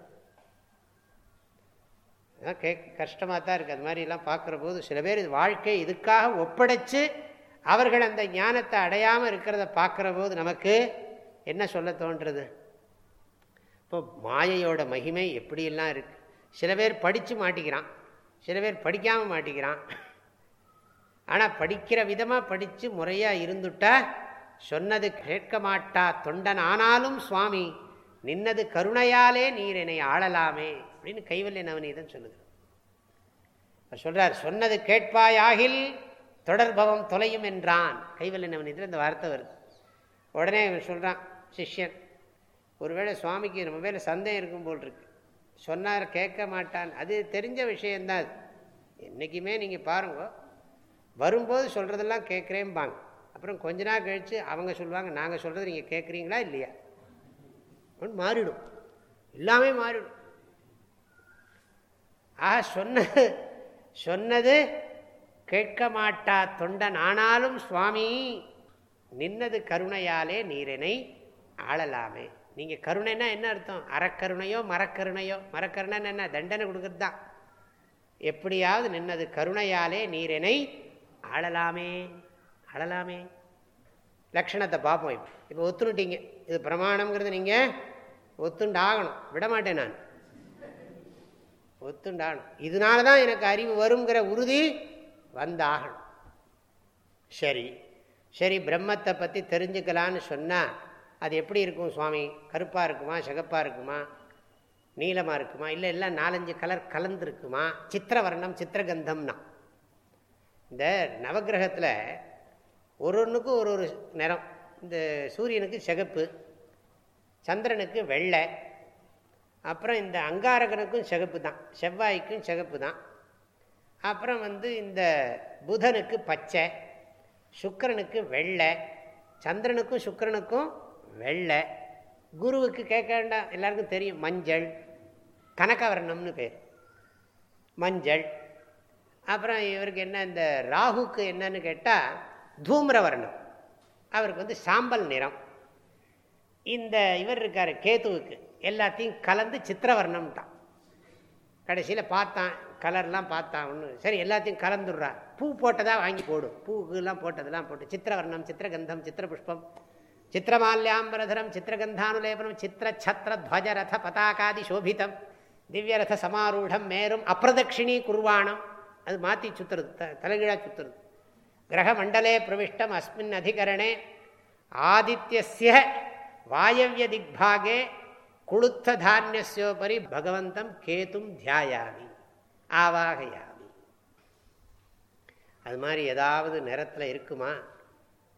கே கஷ்டமாக தான் இருக்குது அது மாதிரிலாம் பார்க்குற போது சில பேர் இது வாழ்க்கை இதுக்காக ஒப்படைச்சு அவர்கள் அந்த ஞானத்தை அடையாமல் இருக்கிறத பார்க்குற போது நமக்கு என்ன சொல்ல தோன்றுறது? இப்போ மாயையோட மகிமை எப்படியெல்லாம் இருக்குது சில பேர் படித்து மாட்டிக்கிறான். சில பேர் படிக்காமல் மாட்டிக்கிறான். ஆனால் படிக்கிற விதமாக படித்து முறையாக இருந்துட்டா சொன்னது கேட்க மாட்டா. தொண்டன் ஆனாலும் சுவாமி நின்னது கருணையாலே நீர் என்னை ஆளலாமே அப்படின்னு கைவல்ய நவநீதன் சொல்லுகிறார் சொல்றார் சொன்னது கேட்பாயாகில் தொடர்பவம் தொலையும் என்றான். கைவல்லினவன் இதில் இந்த வார்த்தை வருது. உடனே சொல்கிறான் சிஷ்யன் ஒருவேளை சுவாமிக்கு நம்ம மேலே சந்தேகம் இருக்கும் போல் இருக்கு. சொன்னார் கேட்க மாட்டான். அது தெரிஞ்ச விஷயந்தான். அது என்றைக்குமே நீங்கள் பாருங்க. வரும்போது சொல்கிறதெல்லாம் கேட்குறேன்பாங்க அப்புறம் கொஞ்ச நாள் கழித்து அவங்க சொல்லுவாங்க நாங்கள் சொல்கிறது நீங்கள் கேட்குறீங்களா இல்லையா? மாறிடும். எல்லாமே மாறிடும். ஆக சொன்னது சொன்னது கேட்க மாட்டா தொண்டன். ஆனாலும் சுவாமி நின்னது கருணையாலே நீரனை ஆளலாமே. நீங்கள் கருணைன்னா என்ன அர்த்தம்? அறக்கருணையோ மரக்கருணையோ மரக்கருணைன்னு என்ன? தண்டனை கொடுக்கறது தான். எப்படியாவது நின்னது கருணையாலே நீரனை ஆளலாமே ஆளலாமே. லக்ஷணத்தை பார்ப்போம் இப்போ. இப்போ ஒத்துனுட்டீங்க இது பிரமாணம்ங்கிறது நீங்கள் ஒத்துண்டாகணும். விட மாட்டேன் நான். ஒத்துண்டாகணும். இதனால தான் எனக்கு அறிவு வருங்கிற உறுதி வந்தாகணும். சரி. சரி பிரம்மத்தை பற்றி தெரிஞ்சுக்கலான்னு சொன்னால் அது எப்படி இருக்கும் சுவாமி? கருப்பாக இருக்குமா? சிகப்பாக இருக்குமா? நீளமாக இருக்குமா? இல்லை எல்லாம் நாலஞ்சு கலர் கலந்துருக்குமா? சித்திரவர்ணம் சித்திரகந்தம்னா. இந்த நவகிரகத்தில் ஒரு ஒன்றுக்கும் ஒரு ஒரு நிறம். இந்த சூரியனுக்கு சிகப்பு சந்திரனுக்கு வெள்ளை அப்புறம் இந்த அங்காரகனுக்கும் சிகப்பு தான். செவ்வாய்க்கும் சிகப்பு தான். அப்புறம் வந்து இந்த புதனுக்கு பச்சை சுக்கரனுக்கு வெள்ளை சந்திரனுக்கும் சுக்கரனுக்கும் வெள்ளை. குருவுக்கு கேட்க வேண்டாம். எல்லாருக்கும் தெரியும். மஞ்சள். கனகவர்ணம்னு பேர். மஞ்சள். அப்புறம் இவருக்கு என்ன இந்த ராகுக்கு என்னன்னு கேட்டால் தூம்ரவர்ணம். அவருக்கு வந்து சாம்பல் நிறம். இந்த இவர் இருக்கார் கேத்துவுக்கு எல்லாத்தையும் கலந்து சித்திரவர்ணம்ட்டான். கடைசியில் பார்த்தான் கலர்லாம் பார்த்தான் ஒன்று சரி எல்லாத்தையும் கலந்துடுறான் பூ போட்டதாக வாங்கி போடும் பூக்கெல்லாம் போட்டதெல்லாம் போட்டு சித்திரவர்ணம் சித்திரகந்தம் சித்திரபுஷ்பம். சித்திரமால்யாம்பரதரம் சித்திரகந்தானுலேபனம் சித்திரச்சத்திரத்வஜரத பதாகாதி சோபிதம் திவ்யரத சமாரூடம் மேரும் அப்பிரதட்சிணி குர்வாணம். அது மாற்றி சுத்துறது த தலைகீழாக சுத்துறது. கிரகமண்டலே பிரவிஷ்டம் அஸ்மின் அதிகரணே. ஆதித்யசிய வாயவிய திக்பாகே குளுத்த தானியசோபரி பகவந்தம் கேத்தும் தியாயாமி ஆவாகையாமி. அது மாதிரி ஏதாவது நிறத்தில் இருக்குமா?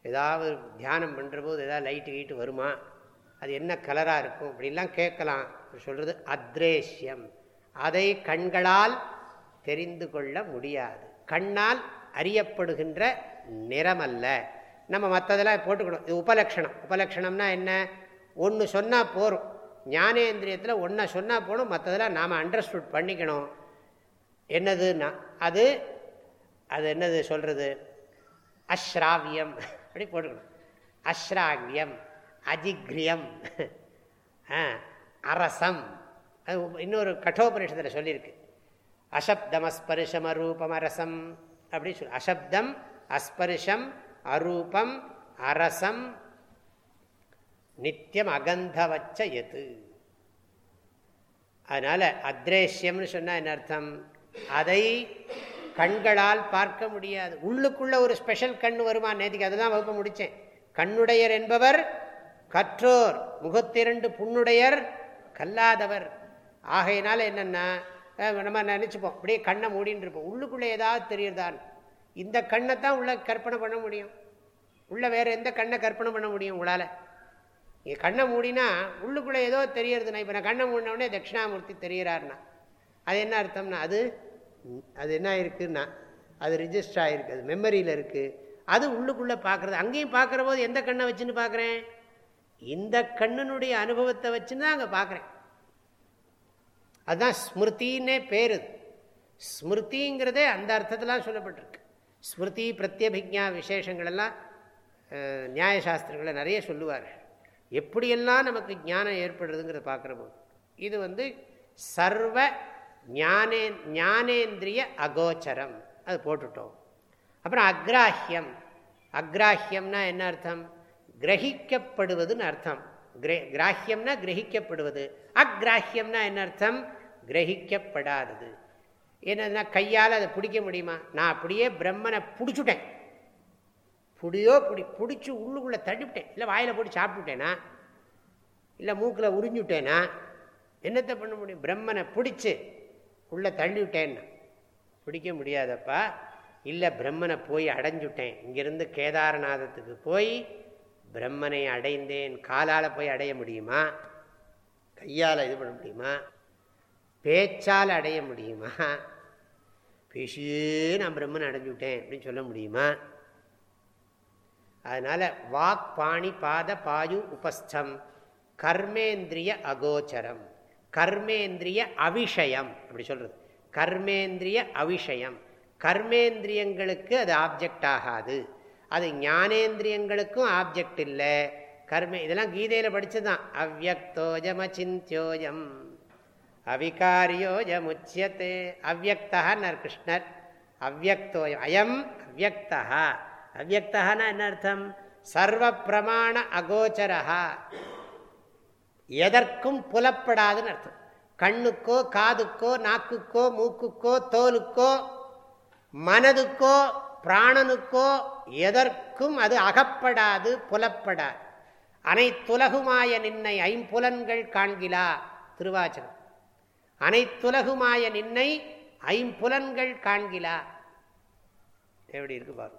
ஏதாவது தியானம் பண்ணுறபோது ஏதாவது லைட்டு கீட்டு வருமா? அது என்ன கலராக இருக்கும்? அப்படின்லாம் கேட்கலாம். சொல்கிறது அத்ரேஷ்யம். அதை கண்களால் தெரிந்து கொள்ள முடியாது. கண்ணால் அறியப்படுகின்ற நிறம் அல்ல நம்ம மற்றதெல்லாம் போட்டுக்கணும். இது உபலக்ஷணம். உபலக்ஷணம்னா என்ன? ஒன்று சொன்னால் போகும் ஞானேந்திரியத்தில் ஒன்றை சொன்னால் போகணும் மற்றதெல்லாம் நாம் அண்டர்ஸ்டுட் பண்ணிக்கணும். என்னதுன்னா அது அது என்னது சொல்கிறது அஸ்ராவியம் அப்படி போட்டுக்கணும். அஸ்ராவியம் அஜிக்ரியம் அரசம். அது இன்னொரு கட்டோபனிஷத்தில் சொல்லியிருக்கு. அசப்தம் அஸ்பரிஷம் அரூபம் அரசம். அப்படி சொல் அசப்தம் அஸ்பரிஷம் அரூபம் அரசம். நித்தியம் அகந்தவச்ச எது? அதனால அத்ரேஷ்யம்னு சொன்னால் என்ன அர்த்தம்? அதை கண்களால் பார்க்க முடியாது. உள்ளுக்குள்ள ஒரு ஸ்பெஷல் கண் வருமா? நேற்றுக்கு அதுதான் வகுப்பு முடித்தேன். கண்ணுடையர் என்பவர் கற்றோர் முகத்திரண்டு புண்ணுடையர் கல்லாதவர். ஆகையினால என்னென்னா நம்ம நினச்சிப்போம். அப்படியே கண்ணை மூடின்னு இருப்போம். உள்ளுக்குள்ளே ஏதாவது தெரியுறதான் இந்த கண்ணை தான் உள்ள கற்பனை பண்ண முடியும். உள்ளே வேறு எந்த கண்ணை கற்பனை பண்ண முடியும் உங்களால்? இங்கே கண்ணை மூடினா உள்ளுக்குள்ளே ஏதோ தெரியறதுண்ணா இப்போ நான் கண்ணை மூடினவுடனே தட்சிணாமூர்த்தி தெரிகிறாருண்ணா அது என்ன அர்த்தம்னா அது அது என்ன இருக்குன்னா அது ரிஜிஸ்டர் ஆகிருக்கு அது மெமரியில் இருக்குது அது உள்ளுக்குள்ளே பார்க்குறது அங்கேயும் பார்க்குற போது எந்த கண்ணை வச்சுன்னு பார்க்குறேன் இந்த கண்ணனுடைய அனுபவத்தை வச்சுன்னு தான் அங்கே பார்க்குறேன் அதுதான் ஸ்மிருத்தின்னே பேரு. ஸ்மிருதிங்கிறதே அந்த அர்த்தத்திலாம் சொல்லப்பட்டிருக்கு. ஸ்மிருதி பிரத்யபிக்யா விசேஷங்களெல்லாம் நியாயசாஸ்திரங்களை நிறைய சொல்லுவார் எப்படியெல்லாம் நமக்கு ஞானம் ஏற்படுறதுங்கிறத பார்க்குற போது இது வந்து சர்வ ஞானே ஞானேந்திரிய அகோச்சரம். அது போட்டுட்டோம். அப்புறம் அக்ராஹியம். அக்ராஹியம்னா என்ன அர்த்தம்? கிரகிக்கப்படுவதுன்னு அர்த்தம். கிராஹியம்னா கிரகிக்கப்படுவது. அக்ராஹியம்னா என்ன அர்த்தம்? கிரகிக்கப்படாதது. என்னதுன்னா கையால் அதை பிடிக்க முடியுமா? நான் அப்படியே பிரம்மனை பிடிச்சுட்டேன். புடியோ பிடி பிடிச்சி உள்ளுக்குள்ளே தள்ளிவிட்டேன். இல்லை வாயில் போட்டு சாப்பிட்டுட்டேனா? இல்லை மூக்கில் உறிஞ்சுட்டேனா? என்னத்தை பண்ண முடியும்? பிரம்மனை பிடிச்சி உள்ளே தள்ளிவிட்டேன்னு பிடிக்க முடியாதப்பா. இல்லை பிரம்மனை போய் அடைஞ்சுட்டேன். இங்கிருந்து கேதாரநாதத்துக்கு போய் பிரம்மனை அடைந்தேன். காலால் போய் அடைய முடியுமா? கையால் இது பண்ண முடியுமா? பேச்சால் அடைய முடியுமா? பேசியே நான் பிரம்மன் அடைஞ்சுட்டேன் அப்படின்னு சொல்ல முடியுமா? அதனால் வாக் பாணி பாத பாயு உபஸ்தம் கர்மேந்திரிய அகோச்சரம். கர்மேந்திரிய அவிஷயம் அப்படி சொல்கிறது கர்மேந்திரிய அவிஷயம். கர்மேந்திரியங்களுக்கு அது ஆப்ஜெக்ட் ஆகாது. அது ஞானேந்திரியங்களுக்கும் ஆப்ஜெக்ட் இல்லை. கர்ம இதெல்லாம் கீதையில் படித்ததுதான் அவிகாரியோஜம் உச்சியத்தே அவ்வக்தகன்னார் கிருஷ்ணர். அவ்வக்தோயம். அயம் அவ்வக்தா அவ்வக்தகனா என்ன அர்த்தம்? சர்வ பிரமாண அகோச்சரா எதற்கும் புலப்படாதுன்னு அர்த்தம். கண்ணுக்கோ காதுக்கோ நாக்குக்கோ மூக்குக்கோ தோலுக்கோ மனதுக்கோ பிராணனுக்கோ எதற்கும் அது அகப்படாது புலப்படாது. அனைத்துலகுமாய நின்னை ஐம்புலன்கள் காண்கிலா திருவாச்சனம் அனைத்துலகுமாய நின்னை ஐம்புலன்கள் காண்கிலா. எப்படி இருக்கு பாரு.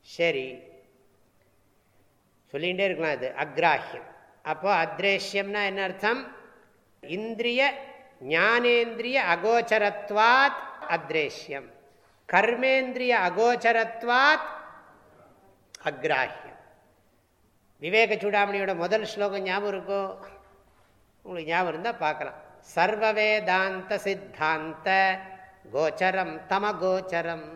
சரி. சொல்லிகிட்டே இருக்கலாம் அது அக்ராஹியம். அப்போ அத்ரேஷ்யம்னா என்ன அர்த்தம்? இந்திரிய ஞானேந்திரிய அகோச்சரத்வாத் அத்ரேஷ்யம். கர்மேந்திரிய அகோச்சரத்வாத் அக்ராஹியம். விவேக சூடாமணியோட முதல் ஸ்லோகம் ஞாபகம் இருக்கோ? உங்களுக்கு ஞாபகம் இருந்தால் பார்க்கலாம். சர்வவேதாந்த சித்தாந்த கோச்சரம் தமகோச்சரம்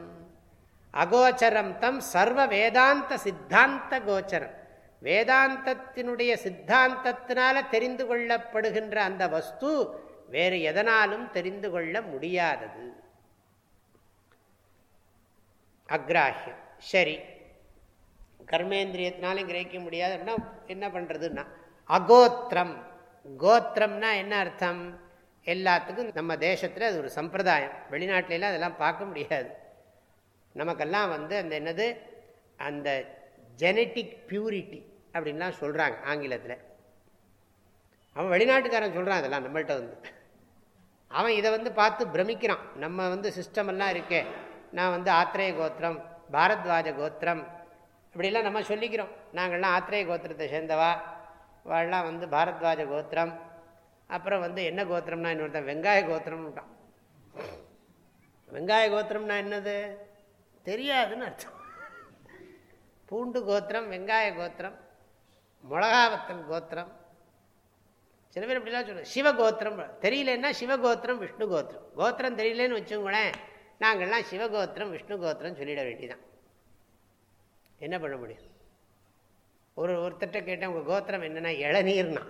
அகோச்சரம் தம் சர்வ வேதாந்த சித்தாந்த கோச்சரம். வேதாந்தத்தினுடைய சித்தாந்தத்தினால தெரிந்து கொள்ளப்படுகின்ற அந்த வஸ்து வேறு எதனாலும் தெரிந்து கொள்ள முடியாதது. அக்ராஹியம். சரி. கர்மேந்திரியத்தினாலும் கிரகிக்க முடியாது. அப்படின்னா என்ன பண்ணுறதுன்னா அகோத்திரம். கோத்திரம்னா என்ன அர்த்தம்? எல்லாத்துக்கும் நம்ம தேசத்தில் அது ஒரு சம்பிரதாயம். வெளிநாட்டிலலாம் அதெல்லாம் பார்க்க முடியாது. நமக்கெல்லாம் வந்து அந்த என்னது? அந்த ஜெனட்டிக் பியூரிட்டி அப்படின்லாம் சொல்கிறாங்க ஆங்கிலத்தில். அவன் வெளிநாட்டுக்காரன் சொல்கிறான் அதெல்லாம் நம்மள்கிட்ட வந்து. அவன் இதை வந்து பார்த்து பிரமிக்கிறான். நம்ம வந்து சிஸ்டம் எல்லாம் இருக்கே. நான் வந்து ஆத்திரேய கோத்திரம் பாரத்வாஜ கோத்திரம் இப்படிலாம் நம்ம சொல்லிக்கிறோம். நாங்கள்லாம் ஆத்திரேய கோத்திரத்தை சேர்ந்தவா? வாழலாம் வந்து பாரத்வாஜ கோத்திரம் அப்புறம் வந்து என்ன கோத்திரம்னா இன்னொருத்தன் வெங்காய கோத்திரம்னுட்டான் வெங்காய கோத்திரம்னா என்னது? தெரியாதுன்னு அர்த்தம். பூண்டு கோத்திரம் வெங்காய கோத்திரம் மிளகாவத்தல் கோத்திரம். சில பேர் இப்படிலாம் சொல்லுவோம் சிவகோத்திரம். தெரியலன்னா சிவகோத்திரம் விஷ்ணு கோத்திரம். கோத்திரம் தெரியலன்னு வச்சுங்களேன் நாங்கள்லாம் சிவகோத்திரம் விஷ்ணு கோத்திரம் சொல்லிட வேண்டியதான் என்ன பண்ண முடியும்? ஒரு ஒருத்தட்ட கேட்டேன் உங்கள் கோத்திரம் என்னென்னா இளநீர்னா?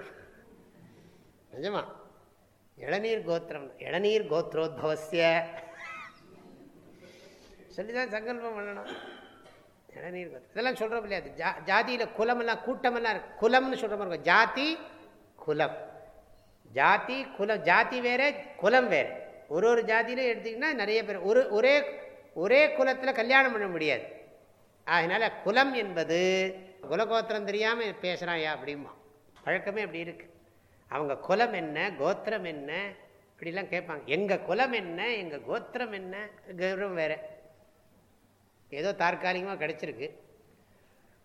நிஜமா? இளநீர் கோத்திரம் இளநீர் கோத்ரோத்பவசிய சொல்லிதான் சங்கல்பம் பண்ணணும். இளநீர் கோத்திரம் இதெல்லாம் சொல்கிறோம் இல்லையா? அது ஜா ஜாதியில் குலமெல்லாம் கூட்டமெல்லாம் இருக்கு. குலம்னு சொல்கிற மாதிரி இருக்கும். ஜாதி குலம். ஜாதி குலம். ஜாதி வேற குலம் வேறு. ஒரு ஒரு ஜாதியிலும் எடுத்திங்கன்னா நிறைய பேர் ஒரு ஒரே ஒரே குலத்தில் கல்யாணம் பண்ண முடியாது. அதனால் குலம் என்பது குலகோத்திரம் தெரியாமல் பேசுகிறாயா அப்படிமா? பழக்கமே அப்படி இருக்குது அவங்க குலம் என்ன கோத்திரம் என்ன இப்படிலாம் கேட்பாங்க. எங்கள் குலம் என்ன எங்கள் கோத்திரம் என்ன கௌரவம் வேறு. ஏதோ தற்காலிகமாக கிடச்சிருக்கு.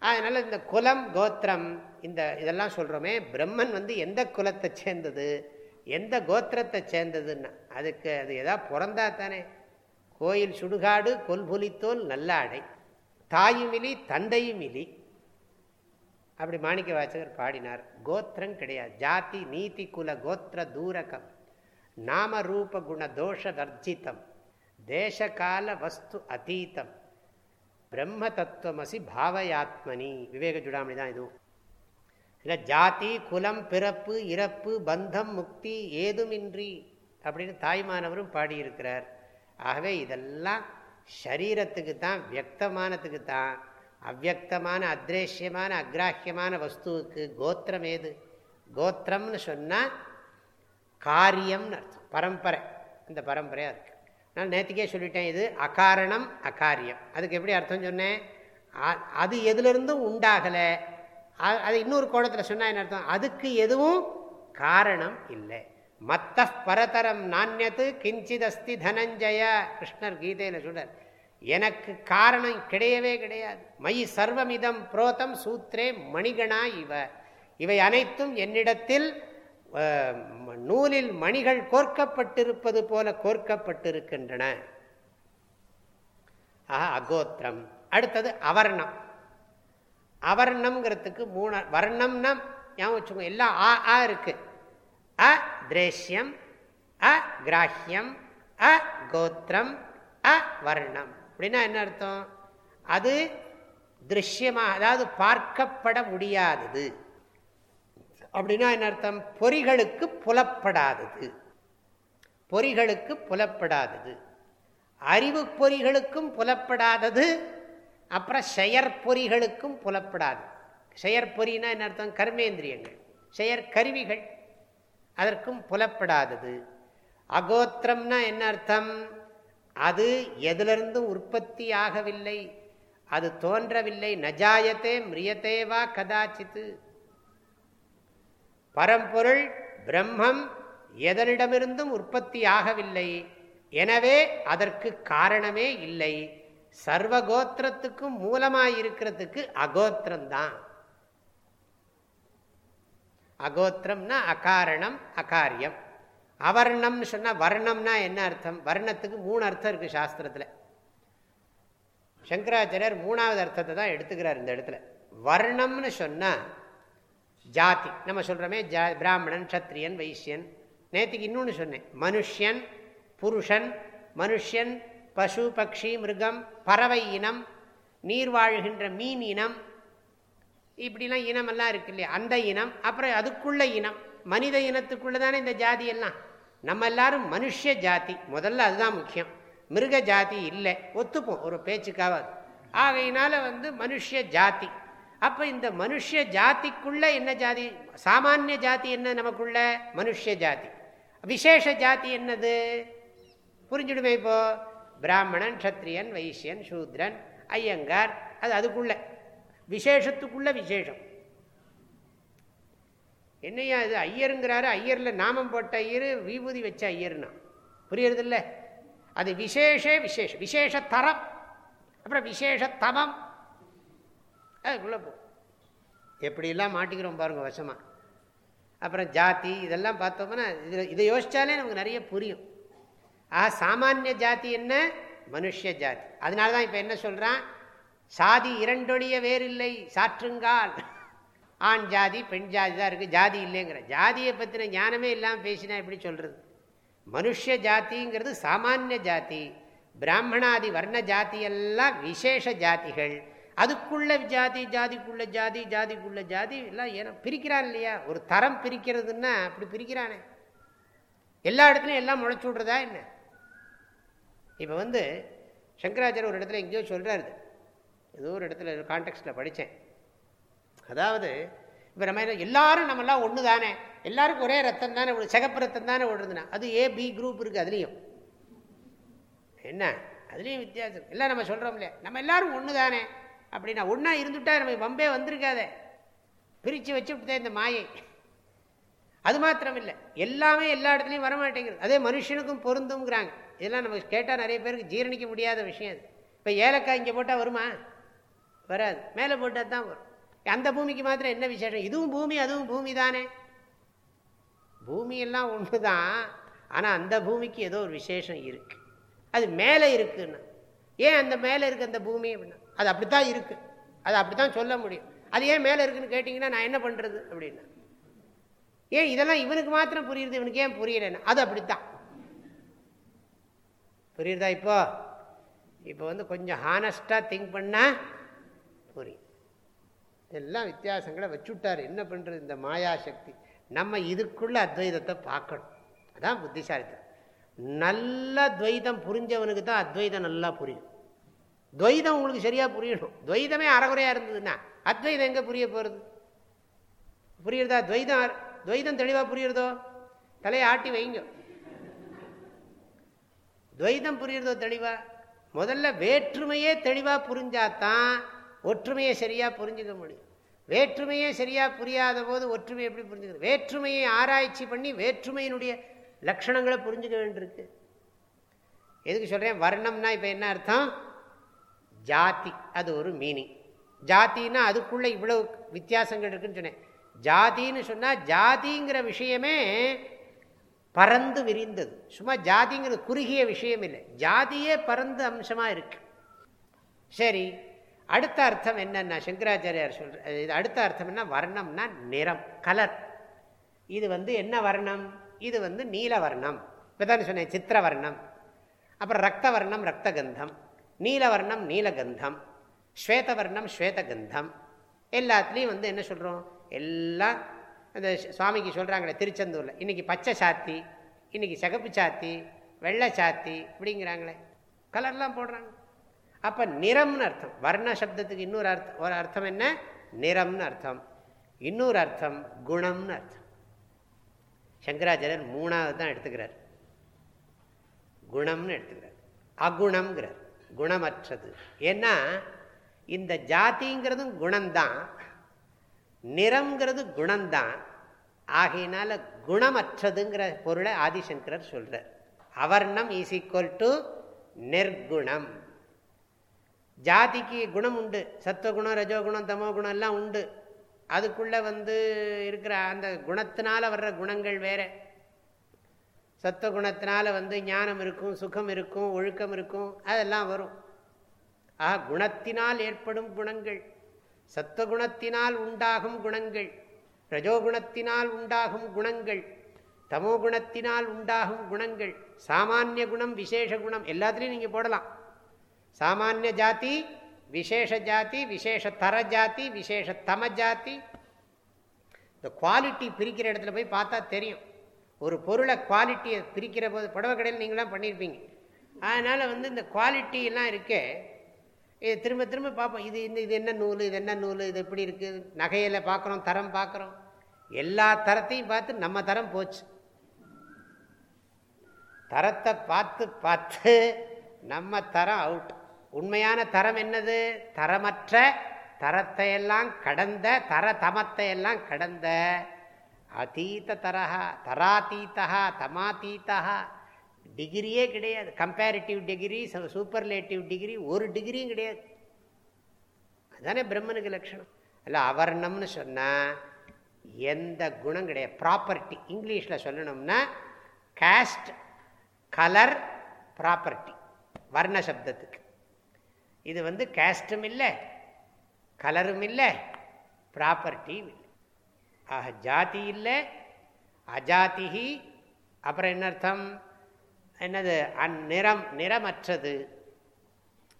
அதனால் இந்த குலம் கோத்திரம் இந்த இதெல்லாம் சொல்கிறோமே பிரம்மன் வந்து எந்த குலத்தை சேர்ந்தது எந்த கோத்திரத்தை சேர்ந்ததுன்னா அதுக்கு அது எதாவது பிறந்தா தானே. கோயில் சுடுகாடு கொல்புலித்தோல் நல்லாடை தாயும் இலி தந்தையும் இலி அப்படி மாணிக்க வாசகர் பாடினார் கோத்திரம் கிடையாது. ஜாதி நீதி குல கோத்திர தூரகம். நாம ரூப குண தோஷ வர்ஜிதம் தேசகால வஸ்து அதீதம். பிரம்ம தத்துவமசி பாவயாத்மனி. விவேக ஜுடாமணி தான் இதுவும் இல்லை ஜாதி குலம் பிறப்பு இறப்பு பந்தம் முக்தி ஏதுமின்றி அப்படின்னு தாய்மானவரும் பாடியிருக்கிறார். ஆகவே இதெல்லாம் சரீரத்துக்கு தான் வியக்தமானதுக்கு தான் அவ்வக்தமான அத்ரேஷ்யமான அக்ராஹியமான வஸ்துவுக்கு கோத்திரம் ஏது? கோத்திரம்னு சொன்னால் காரியம்னு அர்த்தம். பரம்பரை. இந்த பரம்பரையாக இருக்குது நான் நேற்றுக்கே சொல்லிட்டேன் இது அகாரணம் அகாரியம். அதுக்கு எப்படி அர்த்தம் சொன்னேன்? அது எதுலேருந்தும் உண்டாகலை. அது இன்னொரு கோணத்தில் சொன்னால் என்ன அர்த்தம்? அதுக்கு எதுவும் காரணம் இல்லை. மத்த பரதரம் நானியத்து கிஞ்சித் அஸ்தி தனஞ்சய. கிருஷ்ணர் கீதையில் சொல்றார் எனக்கு காரணம் கிடையவே கிடையாது. மயி சர்வமிதம் புரோதம் சூத்ரே மணிகணா இவ. இவை அனைத்தும் என்னிடத்தில் நூலில் மணிகள் கோர்க்கப்பட்டிருப்பது போல கோர்க்கப்பட்டிருக்கின்றன. ஆஹா அகோத்திரம். அடுத்தது அவர்ணம். அவர்ணம்ங்கிறதுக்கு மூணு வர்ணம்னா ஞாபகம் வச்சுக்கோங்க எல்லாம் ஆ ஆ இருக்கு. அ திரேஷ்யம் அ கிராஹ்யம் அ கோத்திரம் அ வர்ணம். அப்படின்னா என்ன அர்த்தம்? அது திருஷ்யமாக அதாவது பார்க்கப்பட முடியாதது. அப்படின்னா என்ன அர்த்தம்? பொறிகளுக்கு புலப்படாதது. பொறிகளுக்கு புலப்படாதது. அறிவு பொறிகளுக்கும் புலப்படாதது. அப்புறம் செயற்பொறிகளுக்கும் புலப்படாது. செயற்பொறினா என்ன அர்த்தம்? கர்மேந்திரியங்கள். செயற்கருவிகள் அதற்கும் புலப்படாதது. அகோத்திரம்னா என்ன அர்த்தம்? அது எதிலிருந்தும் உற்பத்தி ஆகவில்லை. அது தோன்றவில்லை. நஜாயத்தே மிரியத்தேவா கதாச்சித்து பரம்பொருள் பிரம்மம் எதனிடமிருந்தும் உற்பத்தி ஆகவில்லை. எனவே அதற்கு காரணமே இல்லை. சர்வ சர்வகோத்திரத்துக்கும் மூலமாயிருக்கிறதுக்கு அகோத்திரம்தான். அகோத்திரம்னா அகாரணம் அகாரியம். அவர்ணம்னு சொன்னால் வர்ணம்னா என்ன அர்த்தம்? வர்ணத்துக்கு மூணு அர்த்தம் இருக்குது சாஸ்திரத்தில். சங்கராச்சாரியர் மூணாவது அர்த்தத்தை தான் எடுத்துக்கிறார் இந்த இடத்துல. வர்ணம்னு சொன்னால் ஜாதி. நம்ம சொல்கிறோமே ஜா பிராமணன் சத்திரியன் வைசியன் நேற்றுக்கு இன்னொன்று சொன்னேன். மனுஷன் புருஷன் மனுஷன் பசு பக்ஷி மிருகம் பறவை இனம் நீர் வாழ்கின்ற மீன் இனம். இப்படிலாம் இனமெல்லாம் இருக்கு இல்லையா? அந்த இனம் அப்புறம் அதுக்குள்ள இனம். மனித இனத்துக்குள்ளே தானே இந்த ஜாதி எல்லாம். நம்ம எல்லாரும் மனுஷ ஜாதி. முதல்ல அதுதான் முக்கியம். மிருக ஜாதி இல்லை. ஒத்துப்போம். ஒரு பேச்சுக்காவது. ஆகையினால வந்து மனுஷ ஜாதி. அப்போ இந்த மனுஷ ஜாதிக்குள்ள என்ன ஜாதி? சாமானிய ஜாதி என்ன நமக்குள்ள? மனுஷ ஜாதி. விசேஷ ஜாதி என்னது? புரிஞ்சுடுமே இப்போ? பிராமணன் க்ஷத்ரியன் வைசியன் சூத்ரன் ஐயங்கார் அது அதுக்குள்ள. விசேஷத்துக்குள்ள விசேஷம். என்னையா இது ஐயருங்கிறாரு? ஐயரில் நாமம் போட்ட ஐயர் விபூதி வச்ச ஐயர்னா. புரியுறதில்ல. அது விசேஷ விசேஷம். விசேஷ தரம். அப்புறம் விசேஷ தமம் அதுக்குள்ளே போ. எப்படிலாம் மாட்டிக்கிறோம் பாருங்க வசமாக அப்புறம் ஜாதி இதெல்லாம் பார்த்தோம்னா இதில் இதை யோசித்தாலே நமக்கு நிறைய புரியும். ஆ சாமானிய ஜாதி என்ன? மனுஷ ஜாதி. அதனால தான் இப்போ என்ன சொல்கிறான் சாதி இரண்டொழிய வேறில்லை சாற்றுங்கால். ஆண் ஜாதி பெண் ஜாதி தான் இருக்குது ஜாதி இல்லைங்கிற. ஜாதியை பற்றின ஞானமே இல்லாமல் பேசினா எப்படி சொல்கிறது மனுஷ ஜாதிங்கிறது சாமானிய ஜாதி பிராமணாதி வர்ண ஜாதி எல்லாம் விசேஷ ஜாதிகள். அதுக்குள்ள ஜாதி ஜாதிக்குள்ள ஜாதி ஜாதிக்குள்ள ஜாதி எல்லாம் ஏன்னா பிரிக்கிறான் இல்லையா? ஒரு தரம் பிரிக்கிறதுன்னா அப்படி பிரிக்கிறானே. எல்லா இடத்துலையும் எல்லாம் முளைச்சு விட்றதா என்ன? இப்போ வந்து சங்கராச்சாரிய ஒரு இடத்துல எங்கேயோ சொல்கிறாரு ஏதோ ஒரு இடத்துல கான்டெக்ட்டில் படித்தேன் அதாவது இப்போ நம்ம எல்லாரும் நம்மளாம் ஒன்று தானே எல்லாருக்கும் ஒரே ரத்தம் தானே சிகப்பு ரத்தம் தானே ஓடுறதுனா அது ஏ பி குரூப் இருக்குது அதுலேயும். என்ன? அதுலேயும் வித்தியாசம். எல்லாம் நம்ம சொல்கிறோம் இல்லையா? நம்ம எல்லாரும் ஒன்று தானே அப்படின்னா ஒன்றா இருந்துட்டா நம்ம வம்பே வந்திருக்காதே. பிரித்து வச்சு இந்த மாயை. அது மாத்திரம் இல்லை எல்லாமே எல்லா இடத்துலையும் வரமாட்டேங்கிறது அதே மனுஷனுக்கும் பொருந்துங்கிறாங்க இதெல்லாம் நம்ம கேட்டால் நிறைய பேருக்கு ஜீரணிக்க முடியாத விஷயம் அது. இப்போ ஏலக்காய் இங்கே போட்டால் வருமா? வராது. மேலே போட்டால் தான் வரும். அந்த பூமிக்கு மாத்திரம் என்ன விசேஷம்? இதுவும் பூமி அதுவும் பூமி தானே பூமியெல்லாம் ஒன்று தான் ஆனால் அந்த பூமிக்கு ஏதோ ஒரு விசேஷம் இருக்குது அது மேலே இருக்குன்னு. ஏன் அந்த மேலே இருக்குது அந்த பூமி அப்படின்னா? அது அப்படித்தான் இருக்கு. அது அப்படித்தான் சொல்ல முடியும். அது ஏன் மேலே இருக்குன்னு கேட்டிங்கன்னா நான் என்ன பண்ணுறது அப்படின்னா. ஏன் இதெல்லாம் இவனுக்கு மாத்திரம் புரியுது இவனுக்கு ஏன் புரியலன்னு? அது அப்படித்தான். புரியுதா இப்போ? இப்போ வந்து கொஞ்சம் ஹானஸ்டாக திங்க் பண்ணால் புரியும். எல்லாம் வித்தியாசங்களை வச்சுட்டார். என்ன பண்ணுறது இந்த மாயாசக்தி? நம்ம இதுக்குள்ள அத்வைதத்தை பார்க்கணும். அதான் புத்திசாலித்தம் நல்ல துவைதம் புரிஞ்சவனுக்கு தான் அத்வைதம் நல்லா புரியும். துவைதம் உங்களுக்கு சரியாக புரியணும். துவைதமே அறகுறையாக இருந்ததுன்னா அத்வைதம் எங்கே புரிய போகிறது புரியுறதா? துவைதம் துவைதம் தெளிவாக புரியுறதோ? தலையை ஆட்டி வைங்க. துவைதம் புரியுறதோ தெளிவாக முதல்ல வேற்றுமையே தெளிவாக புரிஞ்சாதான் ஒற்றுமையை சரியாக புரிஞ்சுக்க முடியும். வேற்றுமையே சரியாக புரியாத போது ஒற்றுமை எப்படி புரிஞ்சுக்கிறது? வேற்றுமையை ஆராய்ச்சி பண்ணி வேற்றுமையினுடைய லக்ஷணங்களை புரிஞ்சுக்க வேண்டியிருக்கு. எதுக்கு சொல்கிறேன் வர்ணம்னா இப்போ என்ன அர்த்தம்? ஜாதி அது ஒரு மீனிங் ஜாத்தின்னா அதுக்குள்ளே இவ்வளவு வித்தியாசங்கள் இருக்குன்னு சொன்னேன். ஜாதின்னு சொன்னால் ஜாதிங்கிற விஷயமே பறந்து விரிந்தது. சும்மா ஜாதிங்கிறது குறுகிய விஷயம் இல்லை. ஜாதியே பறந்து அம்சமாக இருக்கு. சரி அடுத்த அர்த்தம் என்னன்னா சங்கராச்சாரியார் சொல்ற இது அடுத்த அர்த்தம் என்ன? வர்ணம்னா நிறம் கலர் இது வந்து என்ன வர்ணம்? இது வந்து நீல வர்ணம். இப்போதான் சொன்னேன் சித்திர வர்ணம். அப்புறம் ரத்த வர்ணம் ரத்த கந்தம் நீலவர்ணம் நீலகந்தம் ஸ்வேதவர்ணம் ஸ்வேதகந்தம். எல்லாத்துலேயும் வந்து என்ன சொல்கிறோம் எல்லாம் அந்த சுவாமிக்கு சொல்கிறாங்களே திருச்செந்தூரில். இன்றைக்கி பச்சை சாத்தி இன்றைக்கி சிகப்பு சாத்தி வெள்ளை சாத்தி இப்படிங்கிறாங்களே கலர்லாம் போடுறாங்க. அப்போ நிறம்னு அர்த்தம். வர்ண சப்தத்துக்கு இன்னொரு அர்த்தம் ஒரு அர்த்தம் என்ன? நிறம்னு அர்த்தம். இன்னொரு அர்த்தம் குணம்னு அர்த்தம். சங்கராச்சாரியர் மூணாவது தான் எடுத்துக்கிறார். குணம்னு எடுத்துக்கிறார். அகுணம்ங்கிறார். குணமற்றது. ஏன்னா இந்த ஜாதிங்கிறதும் குணம்தான் நிறம்ங்கிறது குணம்தான் ஆகையினால குணமற்றதுங்கிற பொருளை ஆதிசங்கரர் சொல்றார். அவர்ணம் இஸ் ஈக்குவல் டு நெர்குணம். ஜாதிக்கு குணம் உண்டு சத்துவகுணம் ரஜோகுணம் தமோ குணம் எல்லாம் உண்டு. அதுக்குள்ளே வந்து இருக்கிற அந்த குணத்தினால வர்ற குணங்கள் வேறு. சத்துவகுணத்தினால வந்து ஞானம் இருக்கும் சுகம் இருக்கும் ஒழுக்கம் இருக்கும் அதெல்லாம் வரும். ஆக குணத்தினால் ஏற்படும் குணங்கள். சத்துவகுணத்தினால் உண்டாகும் குணங்கள். ரஜோகுணத்தினால் உண்டாகும் குணங்கள். தமோ குணத்தினால் உண்டாகும் குணங்கள். சாமானிய குணம் விசேஷ குணம் எல்லாத்துலேயும் நீங்கள் போடலாம். சாமானிய ஜாதி விசேஷ ஜாதி விசேஷ தர ஜாதி விசேஷ தம ஜாதி. இந்த குவாலிட்டி பிரிக்கிற இடத்துல போய் பார்த்தா தெரியும். ஒரு பொருளை குவாலிட்டியை பிரிக்கிற போது புடவை கடையில் நீங்களாம் பண்ணியிருப்பீங்க அதனால் வந்து இந்த குவாலிட்டியெல்லாம் இருக்கே இது திரும்ப திரும்ப பார்ப்போம். இது இந்த இது என்ன நூல் இது என்ன நூல் இது எப்படி இருக்குது நகையில் பார்க்குறோம் தரம் பார்க்குறோம். எல்லா தரத்தையும் பார்த்து நம்ம தரம் போச்சு. தரத்தை பார்த்து பார்த்து நம்ம தரம் அவுட் உண்மையான தரம் என்னது? தரமற்ற தரத்தையெல்லாம் கடந்த தர தமத்தை எல்லாம் கடந்த அதீத தரஹா தராதீத்தா தமாதீத்தா டிகிரியே கிடையாது. கம்பேரிட்டிவ் டிகிரி சூப்பர்லேட்டிவ் டிகிரி ஒரு டிகிரியும் கிடையாது. அதுதானே பிரம்மனுக்கு லட்சணம். அல்ல அவர்ணம்னு சொன்னால் எந்த குணம் கிடையாது. ப்ராப்பர்ட்டி இங்கிலீஷில் சொல்லணும்னா காஸ்ட் கலர் ப்ராப்பர்ட்டி வர்ண சப்தத்துக்கு. இது வந்து கேஸ்டும் இல்லை கலரும் இல்லை ப்ராப்பர்ட்டியும் இல்லை. ஆக ஜாதி இல்லை அஜாதிஹி. அப்புறம் என்ன அர்த்தம்? என்னது? நிறம் நிறமற்றது.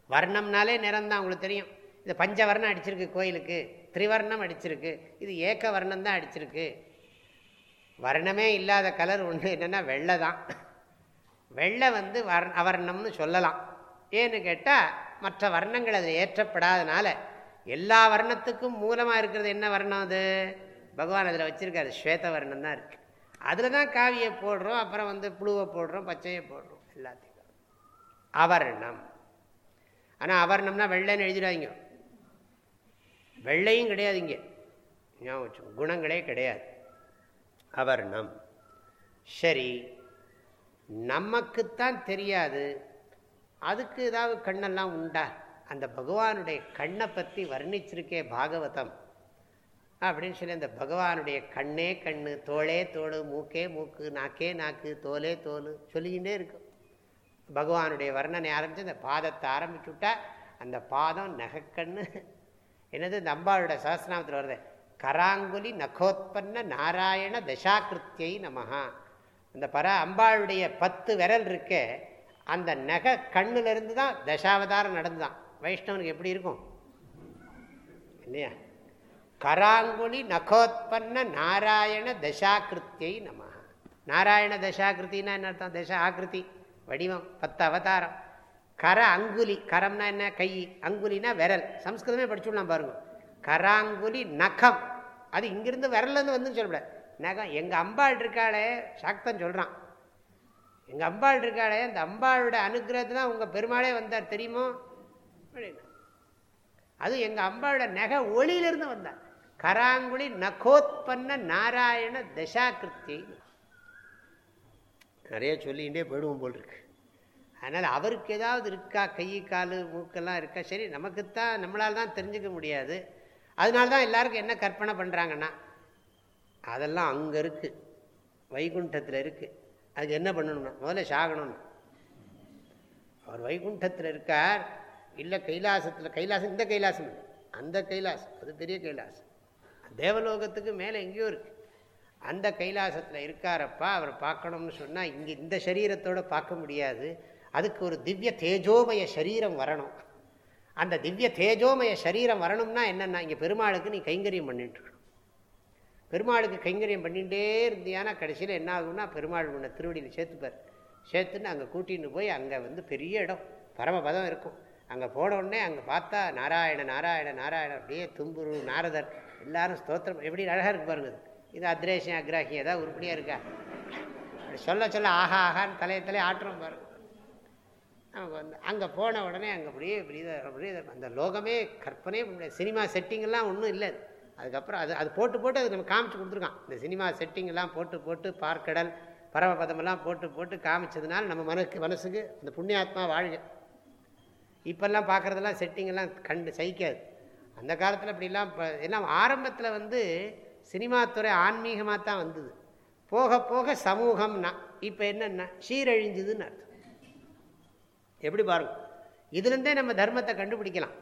வர்ணம்னாலே நிறம் தான் உங்களுக்கு தெரியும். இது பஞ்சவர்ணம் அடிச்சிருக்கு கோயிலுக்கு. திரிவர்ணம் அடிச்சிருக்கு. இது ஏக்க வர்ணம் தான் அடிச்சிருக்கு. வர்ணமே இல்லாத கலர் ஒன்று என்னென்னா வெள்ளை தான். வெள்ளை வந்து வர் அவர்ணம்னு சொல்லலாம். ஏன்னு கேட்டால் மற்ற வர்ணங்கள் அதில் ஏற்றப்படாதனால எல்லா வர்ணத்துக்கும் மூலமாக இருக்கிறது என்ன வர்ணம் அது? பகவான் அதில் வச்சுருக்காரு ஸ்வேத வர்ணம் தான் இருக்குது அதில் தான் காவியை போடுறோம் அப்புறம் வந்து புழுவை போடுறோம் பச்சையை போடுறோம் எல்லாத்தையும். அவர்ணம் ஆனால் அவர்ணம்னா வெள்ளைன்னு எழுதிடாதீங்க. வெள்ளையும் கிடையாது இங்கே. ஞாபகம் குணங்களே கிடையாது. அவர்ணம் சரி நமக்குத்தான் தெரியாது. அதுக்கு ஏதாவது கண்ணெல்லாம் உண்டா? அந்த பகவானுடைய கண்ணை பற்றி வர்ணிச்சிருக்கே பாகவதம். அப்படின்னு சொல்லி அந்த பகவானுடைய கண்ணே கண்ணு தோளே தோல் மூக்கே மூக்கு நாக்கே நாக்கு தோலே தோல் சொல்லிக்கிட்டே இருக்கும் பகவானுடைய வர்ணனை ஆரம்பித்து அந்த பாதத்தை ஆரம்பிச்சு விட்டா அந்த பாதம் நகைக்கண்ணு. என்னது? இந்த அம்பாளோட சஹஸ்நாமத்தில் வருது. கராங்குலி நகோத்பன்ன நாராயண தசாகிருத்தியை நமஹா. அந்த பர அம்பாளுடைய பத்து விரல் இருக்க அந்த நகை கண்ணுலேருந்து தான் தசாவதாரம் நடந்துதான். வைஷ்ணவனுக்கு எப்படி இருக்கும்? இல்லையா? கராங்குலி நகோத்பன்ன நாராயண தசாகிருத்தியை நம. நாராயண தசாக்கிருத்தின்னா என்ன அர்த்தம்? தசா ஆகிருதி வடிவம் பத்து அவதாரம். கர அங்குலி கரம்னா என்ன? கை. அங்குலினா விரல். சம்ஸ்கிருதமே படிச்சுடலாம் பாருங்க. கராங்குலி நகம். அது இங்கிருந்து விரல்லேருந்து வந்து சொல்லக்கூடாது நகம். எங்கள் அம்பாள் இருக்காளே சாக்தன் சொல்கிறான் எங்கள் அம்பாள் இருக்காளே அந்த அம்பாளோட அனுகிரகத்தை தான் உங்கள் பெருமாளே வந்தார் தெரியுமோ? அது எங்கள் அம்பாவோட நகை ஒளியிலிருந்து வந்தார். கராங்குழி நகோத்பன்ன நாராயண தசாகிருத்தி. நிறைய சொல்லிகிட்டே போயிடுவோம் போல் இருக்கு அதனால் அவருக்கு ஏதாவது இருக்கா? கை கால் மூக்கெல்லாம் இருக்கா? சரி நமக்குத்தான் நம்மளால் தான் தெரிஞ்சுக்க முடியாது. அதனால தான் எல்லாருக்கும் என்ன கற்பனை பண்ணுறாங்கன்னா அதெல்லாம் அங்கே இருக்குது வைகுண்டத்தில் இருக்குது அதுக்கு என்ன பண்ணணும்னா முதல்ல சாகணும்னு. அவர் வைகுண்டத்தில் இருக்கார். இல்லை கைலாசத்தில் கைலாசம் இந்த கைலாசம் இல்லை. அந்த கைலாசம் அது பெரிய கைலாசம். தேவலோகத்துக்கு மேலே எங்கேயோ இருக்குது அந்த கைலாசத்தில் இருக்காரப்பா அவரை பார்க்கணும்னு சொன்னால் இங்கே இந்த சரீரத்தோடு பார்க்க முடியாது. அதுக்கு ஒரு திவ்ய தேஜோமய சரீரம் வரணும். அந்த திவ்ய தேஜோமய சரீரம் வரணும்னா என்னென்னா இங்கே பெருமாளுக்கு நீ கைங்கரியம் பண்ணிட்டு பெருமாளுக்கு கைங்கரியம் பண்ணிகிட்டே இருந்தியானா கடைசியில் என்ன ஆகும்னா பெருமாள் உன்னை திருவடியில் சேர்த்துப்பார். சேர்த்துன்னு அங்கே கூட்டின்னு போய் அங்கே வந்து பெரிய இடம் பரமபதம் இருக்கும். அங்கே போன உடனே அங்கே பார்த்தா நாராயண நாராயண நாராயண அப்படியே தும்புரு நாரதர். எல்லாரும் ஸ்தோத்திரம். எப்படி அழகாக இருக்கு பாருங்க இது அத்ரேஷன் அக்ராஹி ஏதாவது உருப்படியாக இருக்கா? அப்படி சொல்ல சொல்ல ஆஹா ஆஹான்னு தலையை தலையை ஆட்டுறோம் பாருங்க. நமக்கு வந்து அங்கே போன உடனே அங்கே அப்படியே இப்படியே அப்படியே அந்த லோகமே கற்பனே சினிமா செட்டிங்கெல்லாம் ஒன்றும் இல்லை அதுக்கப்புறம் அது அது போட்டு போட்டு அது நம்ம காமிச்சு கொடுத்துருக்கான். இந்த சினிமா செட்டிங்கெல்லாம் போட்டு போட்டு பார்க்கடல் பரமபதமெல்லாம் போட்டு போட்டு காமிச்சதுனால நம்ம மனக்கு மனசுக்கு இந்த புண்ணியாத்மா வாழ்க. இப்போல்லாம் பார்க்குறதெல்லாம் செட்டிங்கெல்லாம் கண்டு சகிக்காது. அந்த காலத்தில் அப்படிலாம் இப்போ எல்லாம் ஆரம்பத்தில் வந்து சினிமா துறை ஆன்மீகமாக தான் வந்தது. போக போக சமூகம்னா இப்போ என்னென்னா சீரழிஞ்சுதுன்னு அர்த்தம். எப்படி பாருங்க? இதுலேருந்தே நம்ம தர்மத்தை கண்டுபிடிக்கலாம்.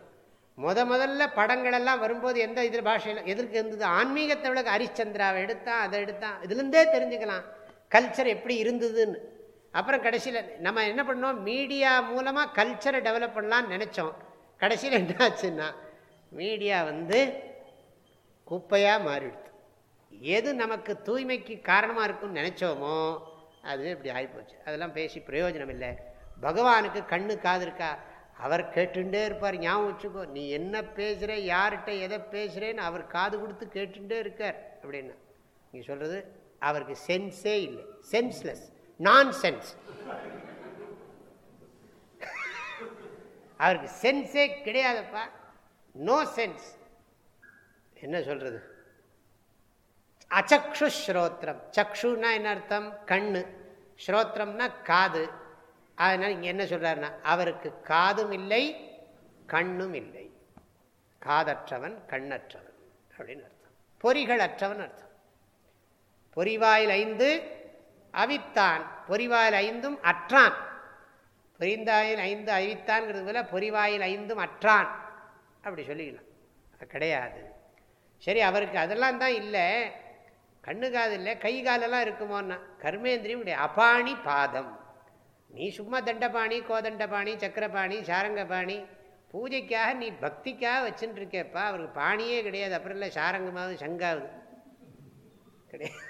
முத முதல்ல படங்களெல்லாம் வரும்போது எந்த இதில் பாஷையில் எதற்கு இருந்தது? ஆன்மீகத்தை விட ஹரிச்சந்திராவை எடுத்தான் அதை எடுத்தான் இதுலேருந்தே தெரிஞ்சுக்கலாம். கல்ச்சர் எப்படி இருந்ததுன்னு. அப்புறம் கடைசியில் நம்ம என்ன பண்ணோம்? மீடியா மூலமாக கல்ச்சரை டெவலப் பண்ணலான்னு நினச்சோம். கடைசியில் என்ன ஆச்சுன்னா மீடியா வந்து குப்பையாக மாறிடுது. எது நமக்கு தூய்மைக்கு காரணமாக இருக்குன்னு நினச்சோமோ அது இப்படி ஆகிப்போச்சு அதெல்லாம் பேசி பிரயோஜனம் இல்லை. பகவானுக்கு கண்ணு காது இருக்கா? அவர் கேட்டுட்டே இருப்பார் ஞாபகம் வச்சுக்கோ. நீ என்ன பேசுகிற யார்கிட்ட எதை பேசுகிறேன்னு அவர் காது கொடுத்து கேட்டுட்டே இருக்கார் அப்படின்னா. நீ சொல்கிறது அவருக்கு சென்ஸே இல்லை. சென்ஸ்லெஸ். நான் சென்ஸ் அவருக்கு சென்ஸே கிடையாதப்பா. நோ சென்ஸ் என்ன சொல்றது? அச்சக்ஷு ஸ்ரோத்திரம் சக்ஷுன்னா என்ன அர்த்தம்? கண்ணு. ஸ்ரோத்திரம்னா காது. அதனால் இங்கே என்ன சொல்கிறாருன்னா அவருக்கு காதும் இல்லை கண்ணும் இல்லை. காதற்றவன் கண்ணற்றவன் அப்படின்னு அர்த்தம். பொறிகள் அற்றவன் அர்த்தம். பொறிவாயில் ஐந்து அவித்தான். பொறிவாயில் ஐந்தும் அற்றான். பொறிந்தாயில் ஐந்து அவித்தான்ங்கிறது போல பொறிவாயில் ஐந்தும் அற்றான். அப்படி சொல்லிக்கலாம் அது கிடையாது. சரி அவருக்கு அதெல்லாம் தான் இல்லை. கண்ணு காது இல்லை கை காலெல்லாம் இருக்குமோன்னா கர்மேந்திரியம் அபாணி பாதம். நீ சும்மா தண்டபாணி கோதண்டபாணி சக்கரபாணி சாரங்கபாணி பூஜைக்காக நீ பக்திக்காக வச்சுட்டு இருக்கேப்பா அவருக்கு பாணியே கிடையாது. அப்புறம் இல்லை சாரங்கமாவது சங்காவது. கிடையாது.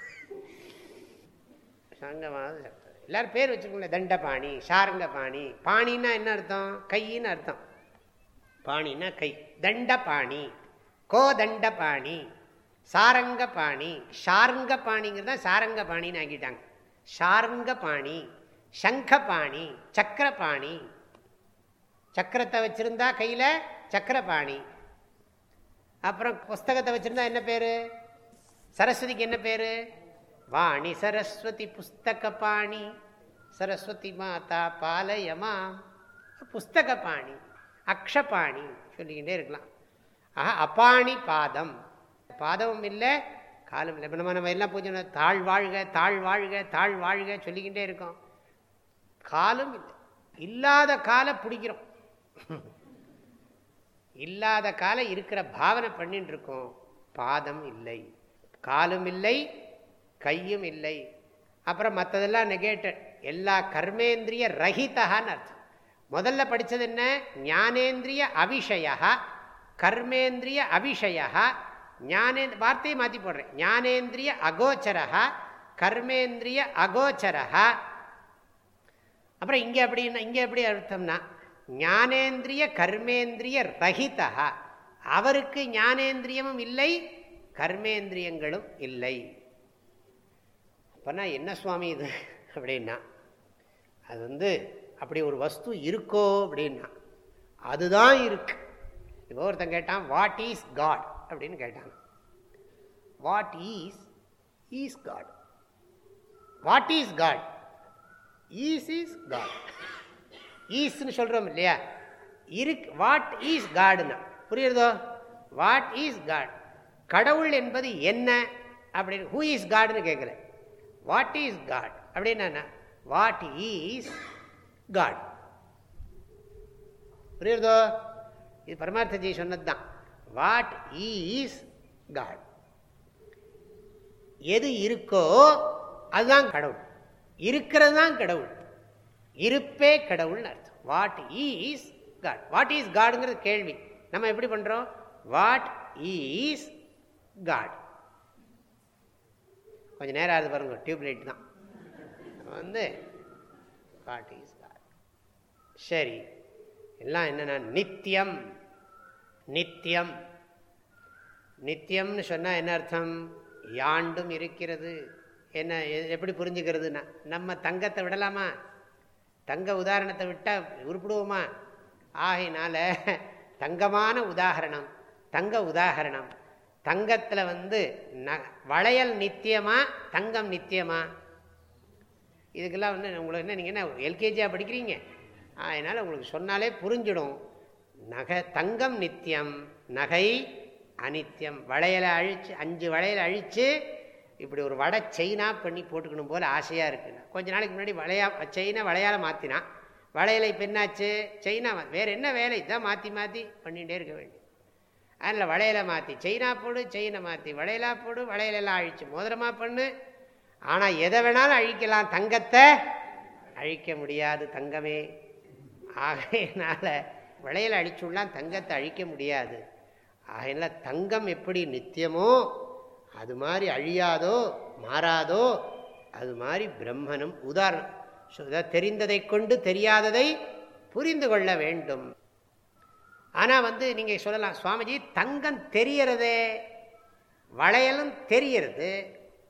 சங்கமாவது எல்லாரும் பேர் வச்சுக்கோங்களேன். தண்டபாணி சாரங்கபாணி. பாணின்னா என்ன அர்த்தம்? கையின்னு அர்த்தம். பாணினா கை. தண்டபாணி. கோதண்டபாணி. சாரங்கபாணி. சாரங்க சாரங்கபாணின்னு ஆக்கிட்டாங்க. ஷார்ங்கபாணி. சங்கபாணி. சக்கரபாணி. சக்கரத்தை வச்சிருந்தா கையில் சக்கரபாணி. அப்புறம் புஸ்தகத்தை வச்சுருந்தா என்ன பேர்? சரஸ்வதிக்கு என்ன பேர்? வாணி சரஸ்வதி புஸ்தக பாணி. சரஸ்வதி மாதா பாலயமா. புஸ்தக பாணி. அக்ஷபாணி சொல்லிக்கிட்டே இருக்கலாம். ஆஹா அப்பாணி பாதம். பாதமும் இல்லை காலம் இல்லை. நம்ம நம்ம எல்லாம் பூஜை தாழ் வாழ்க தாழ் வாழ்க தாழ் வாழ்க சொல்லிக்கிட்டே இருக்கோம். காலும் இல்லை. இல்லாத காலை பிடிக்கிறோம். இல்லாத காலை இருக்கிற பாவனை பண்ணிட்டு இருக்கோம். பாதம் இல்லை. காலும் இல்லை கையும் இல்லை. அப்புறம் மற்றதெல்லாம் நெகேட்டட் எல்லா கர்மேந்திரிய ரஹிதகான்னு அர்த்தம். முதல்ல படித்தது என்ன? ஞானேந்திரிய அபிஷயா கர்மேந்திரிய அபிஷயா ஞானே வார்த்தையை மாற்றி போடுறேன். ஞானேந்திரிய அகோச்சரா கர்மேந்திரிய அகோச்சரா அப்புறம் இங்கே அப்படின்னா இங்கே எப்படி அர்த்தம்னா ஞானேந்திரிய கர்மேந்திரிய ரஹிதா அவருக்கு ஞானேந்திரியமும் இல்லை கர்மேந்திரியங்களும் இல்லை. அப்போனா என்ன சுவாமி இது? அப்படின்னா அது வந்து அப்படி ஒரு வஸ்து இருக்கோ அப்படின்னா அதுதான் இருக்கு. இப்போ ஒருத்தன் கேட்டான் வாட் ஈஸ் காட் அப்படின்னு கேட்டான். What is is God what is God is is God ஈஸ்ன்னு சொல்கிறோம் இல்லையா? இருக்கு. வாட் இஸ் காடுன்னா புரியுறதோ? வாட் இஸ் காட் கடவுள் என்பது என்ன? அப்படின்னு ஹூ இஸ் காடுன்னு கேட்கல. வாட் இஸ் காட் அப்படின்னா வாட் இஸ் காட் புரியுறதோ? இது பரமார்த்தஜி சொன்னது தான் வாட் ஈஸ் காட் எது இருக்கோ அதுதான் கடவுள். இருக்கிறது தான் கடவுள். இருப்பே கடவுள்னு அர்த்தம். What is God what is காடுங்கிறது கேள்வி. நம்ம எப்படி பண்றோம்? வாட் ஈஸ் காட் கொஞ்சம் நேரம் ஆகுது பாருங்க. டியூப்லைட் தான். வந்து காட் சரி எல்லாம் என்னன்னா நித்தியம் நித்தியம் நித்தியம்னு சொன்னால் என்ன அர்த்தம்? யாண்டும் இருக்கிறது. என்ன எப்படி புரிஞ்சுக்கிறதுனா நம்ம தங்கத்தை விடலாமா? தங்க உதாரணத்தை விட்டால் உருப்பிடுவோமா? ஆகையினால தங்கமான உதாகரணம் தங்க உதாகரணம் தங்கத்தில் வந்து ந வளையல் நித்தியமா தங்கம் நித்தியமா? இதுக்கெல்லாம் வந்து உங்களுக்கு என்ன நீங்கள் என்ன எல்கேஜியாக படிக்கிறீங்க? அதனால் உங்களுக்கு சொன்னாலே புரிஞ்சிடும். நகை தங்கம் நித்தியம் நகை அனித்தியம் வளையலை அழித்து அஞ்சு வளையலை அழித்து இப்படி ஒரு வடை செயினாக பண்ணி போட்டுக்கணும் போல் ஆசையாக இருக்குண்ணா கொஞ்ச நாளைக்கு முன்னாடி வளையா செயினை வளையால் மாற்றினான் வளையலை பெண்ணாச்சு செயினா வேறு என்ன வேலை? இதான் மாற்றி மாற்றி பண்ணிகிட்டே இருக்க வேண்டியது. அதில் வளையலை மாற்றி செயினா போடு செயினை மாற்றி வளையலாக போடு வளையலெல்லாம் அழிச்சு மோதிரமாக பண்ணு. ஆனால் எதை வேணாலும் அழிக்கலாம். தங்கத்தை அழிக்க முடியாது. தங்கமே ஆகையினால் விளையில் அழிச்சுடலாம் தங்கத்தை அழிக்க முடியாது. ஆகையினால் தங்கம் எப்படி நித்தியமோ அது மாதிரி அழியாதோ மாறாதோ அது மாதிரி பிரம்மனும் உதாரணம். தெரிந்ததை கொண்டு தெரியாததை புரிந்து கொள்ள வேண்டும். ஆனால் வந்து நீங்கள் சொல்லலாம் சுவாமிஜி தங்கம் தெரியறதே வளையலும் தெரியறது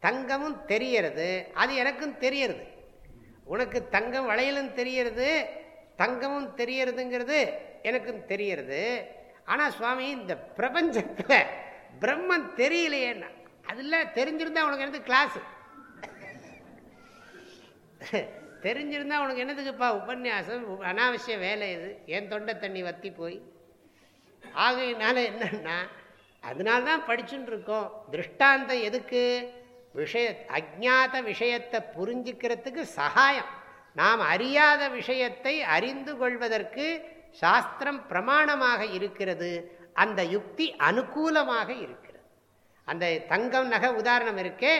தங்கமும் தெரியறது அது எனக்கும் தெரியறது உனக்கு தங்கம் வளையலும் தெரியறது தங்கமும் தெரியறதுங்கிறது எனக்கும் தெரியறது. ஆனால் சுவாமி இந்த பிரபஞ்சத்தில் பிரம்மன் தெரியலையேன்னா அதில் தெரிஞ்சிருந்தா உனக்கு என்னது கிளாஸு தெரிஞ்சிருந்தா உனக்கு என்னதுக்குப்பா உபன்யாசம்? அனாவசிய வேலை இது என் தொண்டை தண்ணி வத்தி போய்? ஆகையினால என்னன்னா அதனால்தான் படிச்சுட்டு இருக்கோம் திருஷ்டாந்தம் எதுக்கு? விஷய அஜாத விஷயத்தை புரிஞ்சுக்கிறதுக்கு சகாயம். நாம் அறியாத விஷயத்தை அறிந்து கொள்வதற்கு சாஸ்திரம் பிரமாணமாக இருக்கிறது. அந்த யுக்தி அனுகூலமாக இருக்கிறது. அந்த தங்கம் நகை உதாரணம் இருக்கே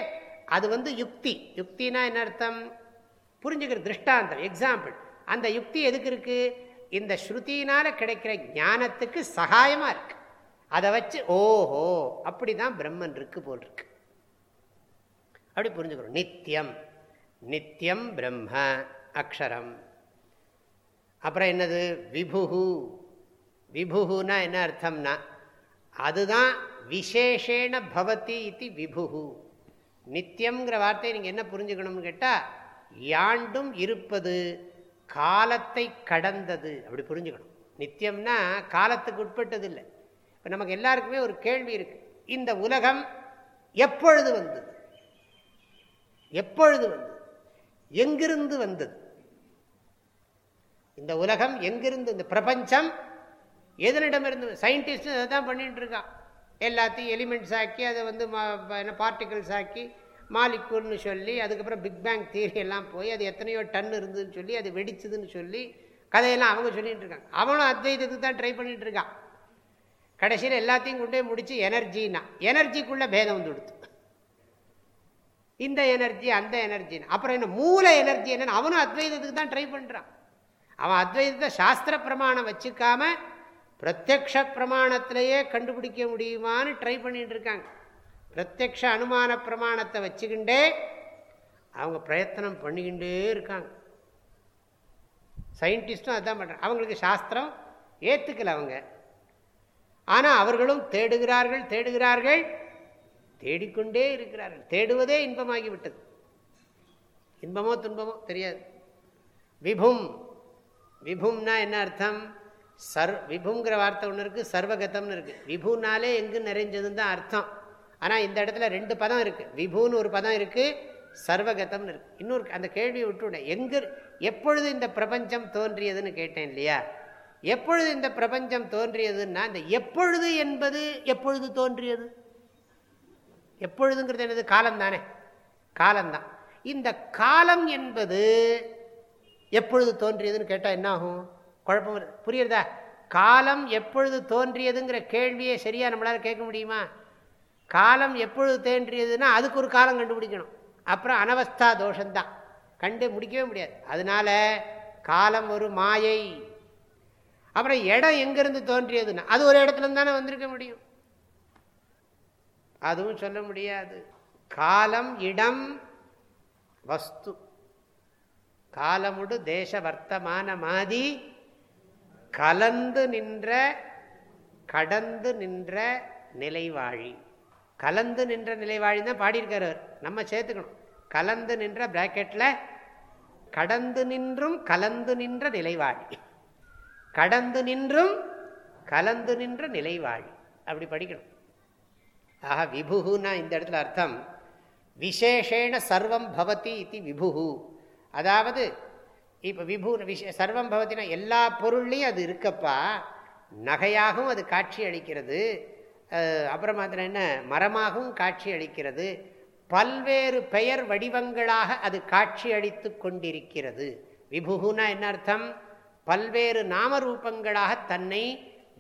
அது வந்து யுக்தி. யுக்தினா என்ன அர்த்தம்? புரிஞ்சுக்கிற திருஷ்டாந்தம் எக்ஸாம்பிள் அந்த யுக்தி எதுக்கு இருக்கு? இந்த ஸ்ருதியினால கிடைக்கிற ஞானத்துக்கு சகாயமா இருக்கு. அதை வச்சு ஓஹோ அப்படிதான் பிரம்மன் இருக்கு போல் இருக்கு. அப்படி புரிஞ்சுக்கிறோம். நித்தியம் நித்தியம் பிரம்ம. அக்ஷரம். அப்புறம் என்னது? விபுகு விபுகுனா என்ன அர்த்தம்னா அதுதான் விசேஷேன பவதி இது விபுகு நித்தியம்ங்கிற வார்த்தையை நீங்கள் என்ன புரிஞ்சுக்கணும்னு கேட்டால் யாண்டும் இருப்பது காலத்தை கடந்தது. அப்படி புரிஞ்சுக்கணும். நித்தியம்னா காலத்துக்கு உட்பட்டது இல்லை இப்போ நமக்கு எல்லாருக்குமே ஒரு கேள்வி இருக்குது இந்த உலகம் எப்பொழுது வந்தது? எப்பொழுது வந்தது? எங்கிருந்து வந்தது? இந்த உலகம் எங்கிருந்து இந்த பிரபஞ்சம் எதனிடமிருந்து? சயின்டிஸ்ட் அதை தான் பண்ணிட்டு இருக்கான். எல்லாத்தையும் எலிமெண்ட்ஸ் ஆக்கி அதை வந்து என்ன பார்ட்டிகிள்ஸ் ஆக்கி மாலிக்கூல்னு சொல்லி அதுக்கப்புறம் பிக் பேங் தியரி எல்லாம் போய் அது எத்தனையோ டன் இருந்ததுன்னு சொல்லி அது வெடிச்சதுன்னு சொல்லி கதையெல்லாம் அவங்க சொல்லிகிட்டு இருக்காங்க. அவனும் அத்வைதத்துக்கு தான் ட்ரை பண்ணிகிட்டு இருக்கான். கடைசியில் எல்லாத்தையும் கொண்டே முடித்து எனர்ஜின்னா எனர்ஜிக்குள்ளே பேதம் வந்து கொடுத்து இந்த எனர்ஜி அந்த எனர்ஜின்னு அப்புறம் என்ன மூல எனர்ஜி என்னன்னு அவனும் அத்வைதத்துக்கு தான் ட்ரை பண்ணுறான் அவன் அத்வைதத்தை சாஸ்திர பிரமாணம் வச்சுக்காம பிரத்யக்ஷ பிரமாணத்திலேயே கண்டுபிடிக்க முடியுமான்னு ட்ரை பண்ணிகிட்டு இருக்காங்க. பிரத்யக்ஷ அனுமான பிரமாணத்தை வச்சுக்கிண்டே அவங்க பிரயத்தனம் பண்ணிக்கிட்டே இருக்காங்க. சயின்டிஸ்ட்டும் அதுதான் பண்ணுறாங்க அவங்களுக்கு சாஸ்திரம் ஏற்றுக்கல அவங்க. ஆனால் அவர்களும் தேடுகிறார்கள் தேடுகிறார்கள் தேடிக்கொண்டே இருக்கிறார்கள். தேடுவதே இன்பமாகிவிட்டது. இன்பமோ துன்பமோ தெரியாது. விபும் விபும்னா என்ன அர்த்தம்? சர் விபுங்கிற வார்த்தை ஒன்று இருக்குது சர்வகதம்னு இருக்குது விபுனாலே எங்கு நிறைஞ்சதுன்னு தான் அர்த்தம். ஆனால் இந்த இடத்துல ரெண்டு பதம் இருக்குது விபுன்னு ஒரு பதம் இருக்குது சர்வகதம்னு இருக்குது இன்னொரு அந்த கேள்வியை விட்டுவிட்டேன் எங்கு எப்பொழுது இந்த பிரபஞ்சம் தோன்றியதுன்னு கேட்டேன் இல்லையா? எப்பொழுது இந்த பிரபஞ்சம் தோன்றியதுன்னா இந்த எப்பொழுது என்பது எப்பொழுது தோன்றியது? எப்பொழுதுங்கிறது என்னது? காலம் தானே காலம்தான். இந்த காலம் என்பது எப்பொழுது தோன்றியதுன்னு கேட்டால் என்ன ஆகும் குழப்பம் புரியுறதா? காலம் எப்பொழுது தோன்றியதுங்கிற கேள்வியே சரியாக நம்மளால் கேட்க முடியுமா? காலம் எப்பொழுது தோன்றியதுன்னா அதுக்கு ஒரு காலம் கண்டுபிடிக்கணும். அப்புறம் அனவஸ்தா தோஷந்தான். கண்டு முடிக்கவே முடியாது. அதனால காலம் ஒரு மாயை. அப்புறம் இடம் எங்கேருந்து தோன்றியதுன்னா அது ஒரு இடத்துல தானே வந்திருக்க முடியும். அதுவும் சொல்ல முடியாது. காலம் இடம் வஸ்து. காலமுடு தேச வர்த்தமான மாதி கலந்து நின்ற கடந்து நின்ற நிலைவாழி. கலந்து நின்ற நிலைவாழி தான் பாடியிருக்காரு நம்ம சேர்த்துக்கணும். கலந்து நின்ற பிராக்கெட்டில் கடந்து நின்றும் கலந்து நின்ற நிலைவாழி. கடந்து நின்றும் கலந்து நின்ற நிலைவாழி. அப்படி படிக்கணும். ஆக விபுகுன்னா இந்த இடத்துல அர்த்தம். விசேஷேன சர்வம் பவதி இது விபுகு அதாவது இப்போ விபு விஷ சர்வம் பவத்தினா எல்லா பொருள்லையும் அது இருக்கப்பா நகையாகவும் அது காட்சி அளிக்கிறது அப்புறம் அதில் என்ன மரமாகவும் காட்சி அளிக்கிறது பல்வேறு பெயர் வடிவங்களாக அது காட்சி அளித்து கொண்டிருக்கிறது. விபுகுனா என்ன அர்த்தம்? பல்வேறு நாமரூபங்களாக தன்னை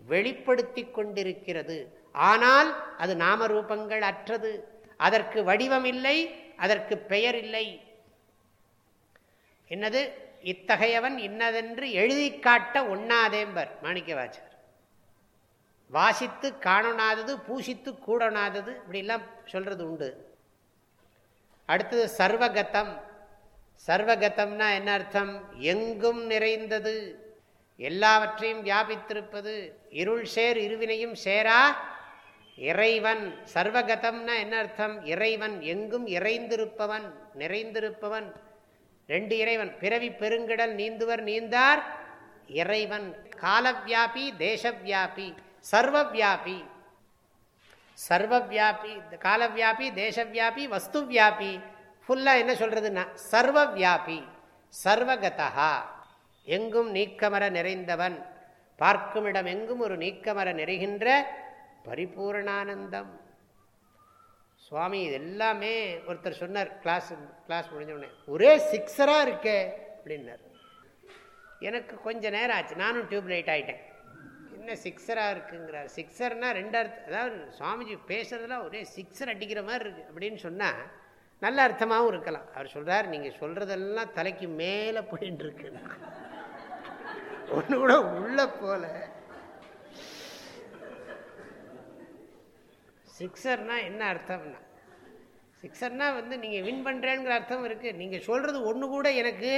வெளிப்படுத்தி கொண்டிருக்கிறது. ஆனால் அது நாமரூபங்கள் அற்றது. அதற்கு வடிவம் இல்லை அதற்கு பெயர் இல்லை. என்னது? இத்தகையவன் இன்னதென்று எழுதி காட்ட ஒண்ணாதேம்பர் மாணிக்கவாச்சர். வாசித்து காணனாதது பூசித்து கூடனாதது இப்படிலாம் சொல்கிறது உண்டு. அடுத்தது சர்வகதம். சர்வகதம்னா என்ன அர்த்தம்? எங்கும் நிறைந்தது எல்லாவற்றையும் வியாபித்திருப்பது இருள் சேர் இருவினையும் சேரா இறைவன். சர்வகதம்னா என்ன அர்த்தம்? இறைவன் எங்கும் இறைந்திருப்பவன் நிறைந்திருப்பவன். ரெண்டு இறைவன் பிறவி பெருங்கிடல் நீந்துவர் நீந்தார் இறைவன் காலவியாபி தேசவியாபி சர்வவியாபி. சர்வவியாபி காலவியாபி தேசவியாபி வஸ்துவியாபி. ஃபுல்லாக என்ன சொல்கிறதுன்னா சர்வவியாபி சர்வகதா எங்கும் நீக்கமர நிறைந்தவன் பார்க்குமிடம் எங்கும் ஒரு நீக்கமர நிறைகின்ற பரிபூர்ணானந்தம். சுவாமி இது எல்லாமே ஒருத்தர் சொன்னார் கிளாஸ் கிளாஸ் முடிஞ்சோடனே ஒரே சிக்ஸராக இருக்கே அப்படின்னார். எனக்கு கொஞ்ச நேரம் ஆச்சு. நானும் டியூப் லைட் ஆகிட்டேன் என்ன சிக்ஸராக இருக்குங்கிறார். சிக்ஸர்னால் ரெண்டு அர்த்தம் அதாவது சுவாமிஜி பேசுறதுலாம் ஒரே சிக்ஸர் அடிக்கிற மாதிரி இருக்குது அப்படின்னு சொன்னால் நல்ல அர்த்தமாகவும் இருக்கலாம். அவர் சொல்கிறார் நீங்கள் சொல்கிறதெல்லாம் தலைக்கு மேலே போயின்னு இருக்கு ஒன்று கூட உள்ளே போல. சிக்ஸர்னா என்ன அர்த்தம்னா? சிக்ஸர்னா வந்து நீங்கள் வின் பண்ணுறேங்கிற அர்த்தம் இருக்குது நீங்கள் சொல்கிறது ஒன்று கூட எனக்கு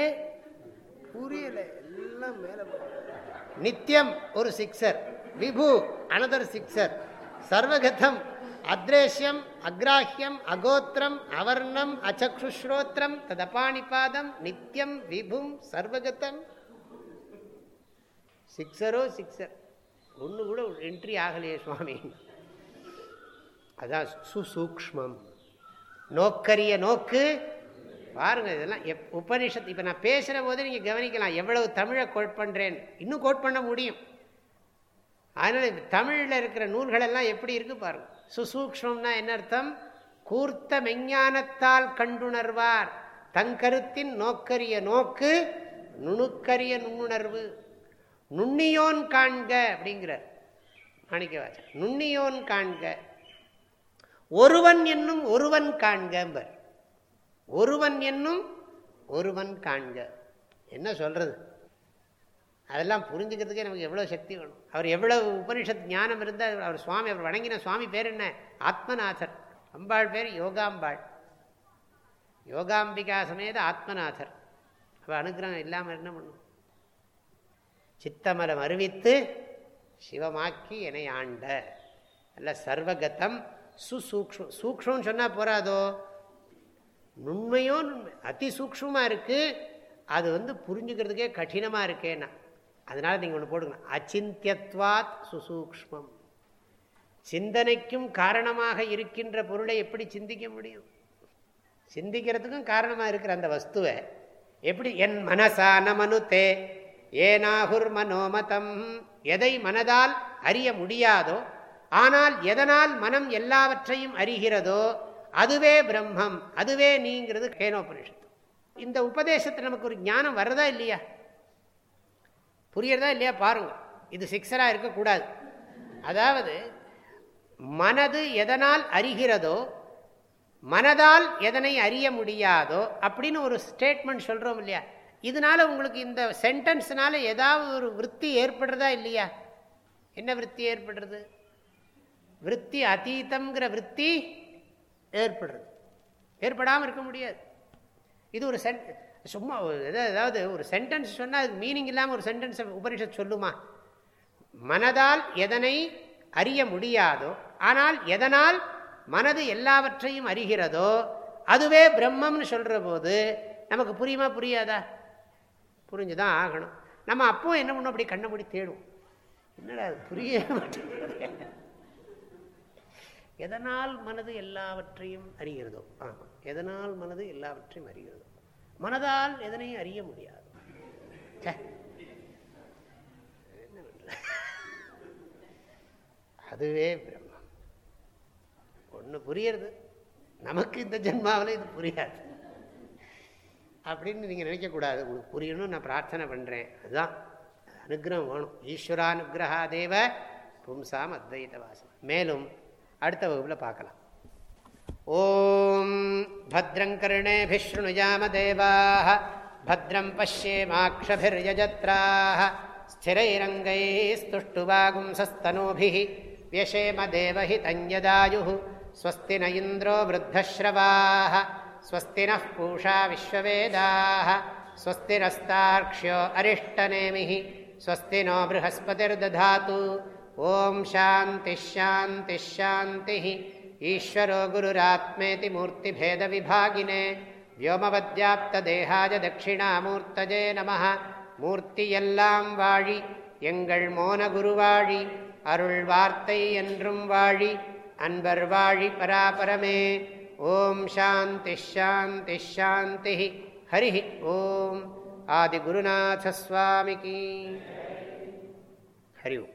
புரியலை. எல்லாம் மேலே நித்தியம் ஒரு சிக்ஸர். விபு அனதர் சிக்ஸர். சர்வகதம் அத்ரேஷ்யம் அக்ராஹ்யம் அகோத்திரம் அவர்ணம் அச்சுஸ்ரோத்திரம் ததபாணிபாதம் நித்தியம் விபும் சர்வகதம். சிக்ஸரோ சிக்ஸர். ஒன்று கூட என்ட்ரி ஆகலையே சுவாமி. அதான் சுசூக்மம் நோக்கரிய நோக்கு. பாருங்க இதெல்லாம் எப் உபனிஷத் இப்போ நான் பேசுகிற போது நீங்கள் கவனிக்கலாம் எவ்வளவு தமிழை கோட் பண்ணுறேன் இன்னும் கோட் பண்ண முடியும். அதனால் தமிழில் இருக்கிற நூல்களெல்லாம் எப்படி இருக்கு பாருங்க. சுசூக்மம்னா என்ன அர்த்தம்? கூர்த்த மெஞ்ஞானத்தால் கண்டுணர்வார். தங்கருத்தின் நோக்கரிய நோக்கு நுணுக்கரிய நுண்ணுணர்வு. நுண்ணியோன் காண்க அப்படிங்கிறார். மாணிக்கவாசர். நுண்ணியோன் காண்க. ஒருவன் என்னும் ஒருவன் காண்கம்பர். ஒருவன் என்னும் ஒருவன் காண்க. என்ன சொல்றது? அதெல்லாம் புரிஞ்சுக்கிறதுக்கே நமக்கு எவ்வளோ சக்தி வேணும். அவர் எவ்வளவு உபனிஷத் ஞானம் இருந்தால் அவர் சுவாமி அவர் வணங்கின சுவாமி பேர் என்ன? ஆத்மநாதர். அம்பாள் பேர் யோகாம்பாள். யோகாம்பிகா சமேத ஆத்மநாதர். அவள் அனுகிரகம் இல்லாமல் என்ன பண்ணும்? சித்தமலம் அறிவித்து சிவமாக்கி என்னை ஆண்ட. அல்ல சர்வகதம் சுசூக்ஷம் சூக்ஷம்னு சொன்னால் போகாதோ நுண்மையும் நுண்மை அதி சூக்ஷமாக இருக்குது அது வந்து புரிஞ்சுக்கிறதுக்கே கடினமாக இருக்கேன்னா. அதனால் நீங்கள் ஒன்று போடுங்க. அச்சிந்தியத்வாத் சுசூக்மம் சிந்தனைக்கும் காரணமாக இருக்கின்ற பொருளை எப்படி சிந்திக்க முடியும்? சிந்திக்கிறதுக்கும் காரணமாக இருக்கிற அந்த வஸ்துவை எப்படி? என் மனசான மனுத்தே ஏனாகுர் மனோமதம். எதை மனதால் அறிய முடியாதோ ஆனால் எதனால் மனம் எல்லாவற்றையும் அறிகிறதோ அதுவே பிரம்மம் அதுவே நீங்கிறது கேனோபனிஷத்து. இந்த உபதேசத்தில் நமக்கு ஒரு ஞானம் வர்றதா இல்லையா? புரியறதா இல்லையா? பாருங்க. இது சிக்ஸராக இருக்கக்கூடாது. அதாவது மனது எதனால் அறிகிறதோ மனதால் எதனை அறிய முடியாதோ அப்படின்னு ஒரு ஸ்டேட்மெண்ட் சொல்கிறோம் இல்லையா? இதனால உங்களுக்கு இந்த சென்டென்ஸ்னால ஏதாவது ஒரு விற்பி ஏற்படுறதா இல்லையா? என்ன விற்பி ஏற்படுறது? விற்பி அதீதம்ங்கிற விற்பி ஏற்படுறது. ஏற்படாமல் இருக்க முடியாது. இது ஒரு சென் சும்மா ஏதாவது ஒரு சென்டென்ஸ் சொன்னால் அது மீனிங் இல்லாமல் ஒரு சென்டென்ஸை உபனிஷத் சொல்லுமா? மனதால் எதனை அறிய முடியாதோ ஆனால் எதனால் மனது எல்லாவற்றையும் அறிகிறதோ அதுவே பிரம்மம்னு சொல்கிற போது நமக்கு புரியுமா புரியாதா? புரிஞ்சுதான் ஆகணும். நம்ம அப்போ என்ன பண்ணும் அப்படி கண்ணை மூடி தேடும் என்னடா அது புரிய மாட்டேங்குது. எதனால் மனது எல்லாவற்றையும் அறிகிறதோ? ஆமாம் எதனால் மனது எல்லாவற்றையும் அறிகிறதோ? மனதால் எதனையும் அறிய முடியாது? அதுவே பிரம்மம் ஒன்று புரியறது. நமக்கு இந்த ஜென்மாவில் இது புரியாது. அப்படின்னு நீங்கள் நினைக்கக்கூடாது உங்களுக்கு புரியணும்னு நான் பிரார்த்தனை பண்ணுறேன் அதுதான். அனுகிரகம் வேணும். ஈஸ்வரானுகிரகா தேவ பும்சாம் அத்வைத வாசம் மேலும் அடுத்த வகுப்பில் பார்க்கலாம் ஓம் भद्रङ्कर्णेभिशृणुयाम देवाः भद्रं पश्येमाक्षभिर्यजत्राः स्थिरैरङ्गैस्तुष्टुवागुंसस्तनूभिः व्यशेम देवहितञ्जदायुः स्वस्ति न इन्द्रो वृद्धश्रवाः स्वस्ति नः पूषा विश्ववेदाः स्वस्ति नस्तार्क्ष्यो अरिष्टनेमिः स्वस्ति नो बृहस्पतिर्दधातु ஓம் சாந்தி ஷாந்தி ஷாந்தி. ஈஸ்வரோ குருராத்மேதி மூர்த்தி பேத விபாகினே. வியோமவத்யாப்தேகாய தட்சிணாமூர்த்தஜே நம. மூர்த்தி எல்லாம் வாழி எங்கள் மோன குருவாழி அருள் வார்த்தை என்றும் வாழி அன்பர் வாழி பராபரமே. ஓம் சாந்தி ஹரி ஓம். ஆதிகுருநாசஸ்வாமிக்கு ஹரி ஓம்.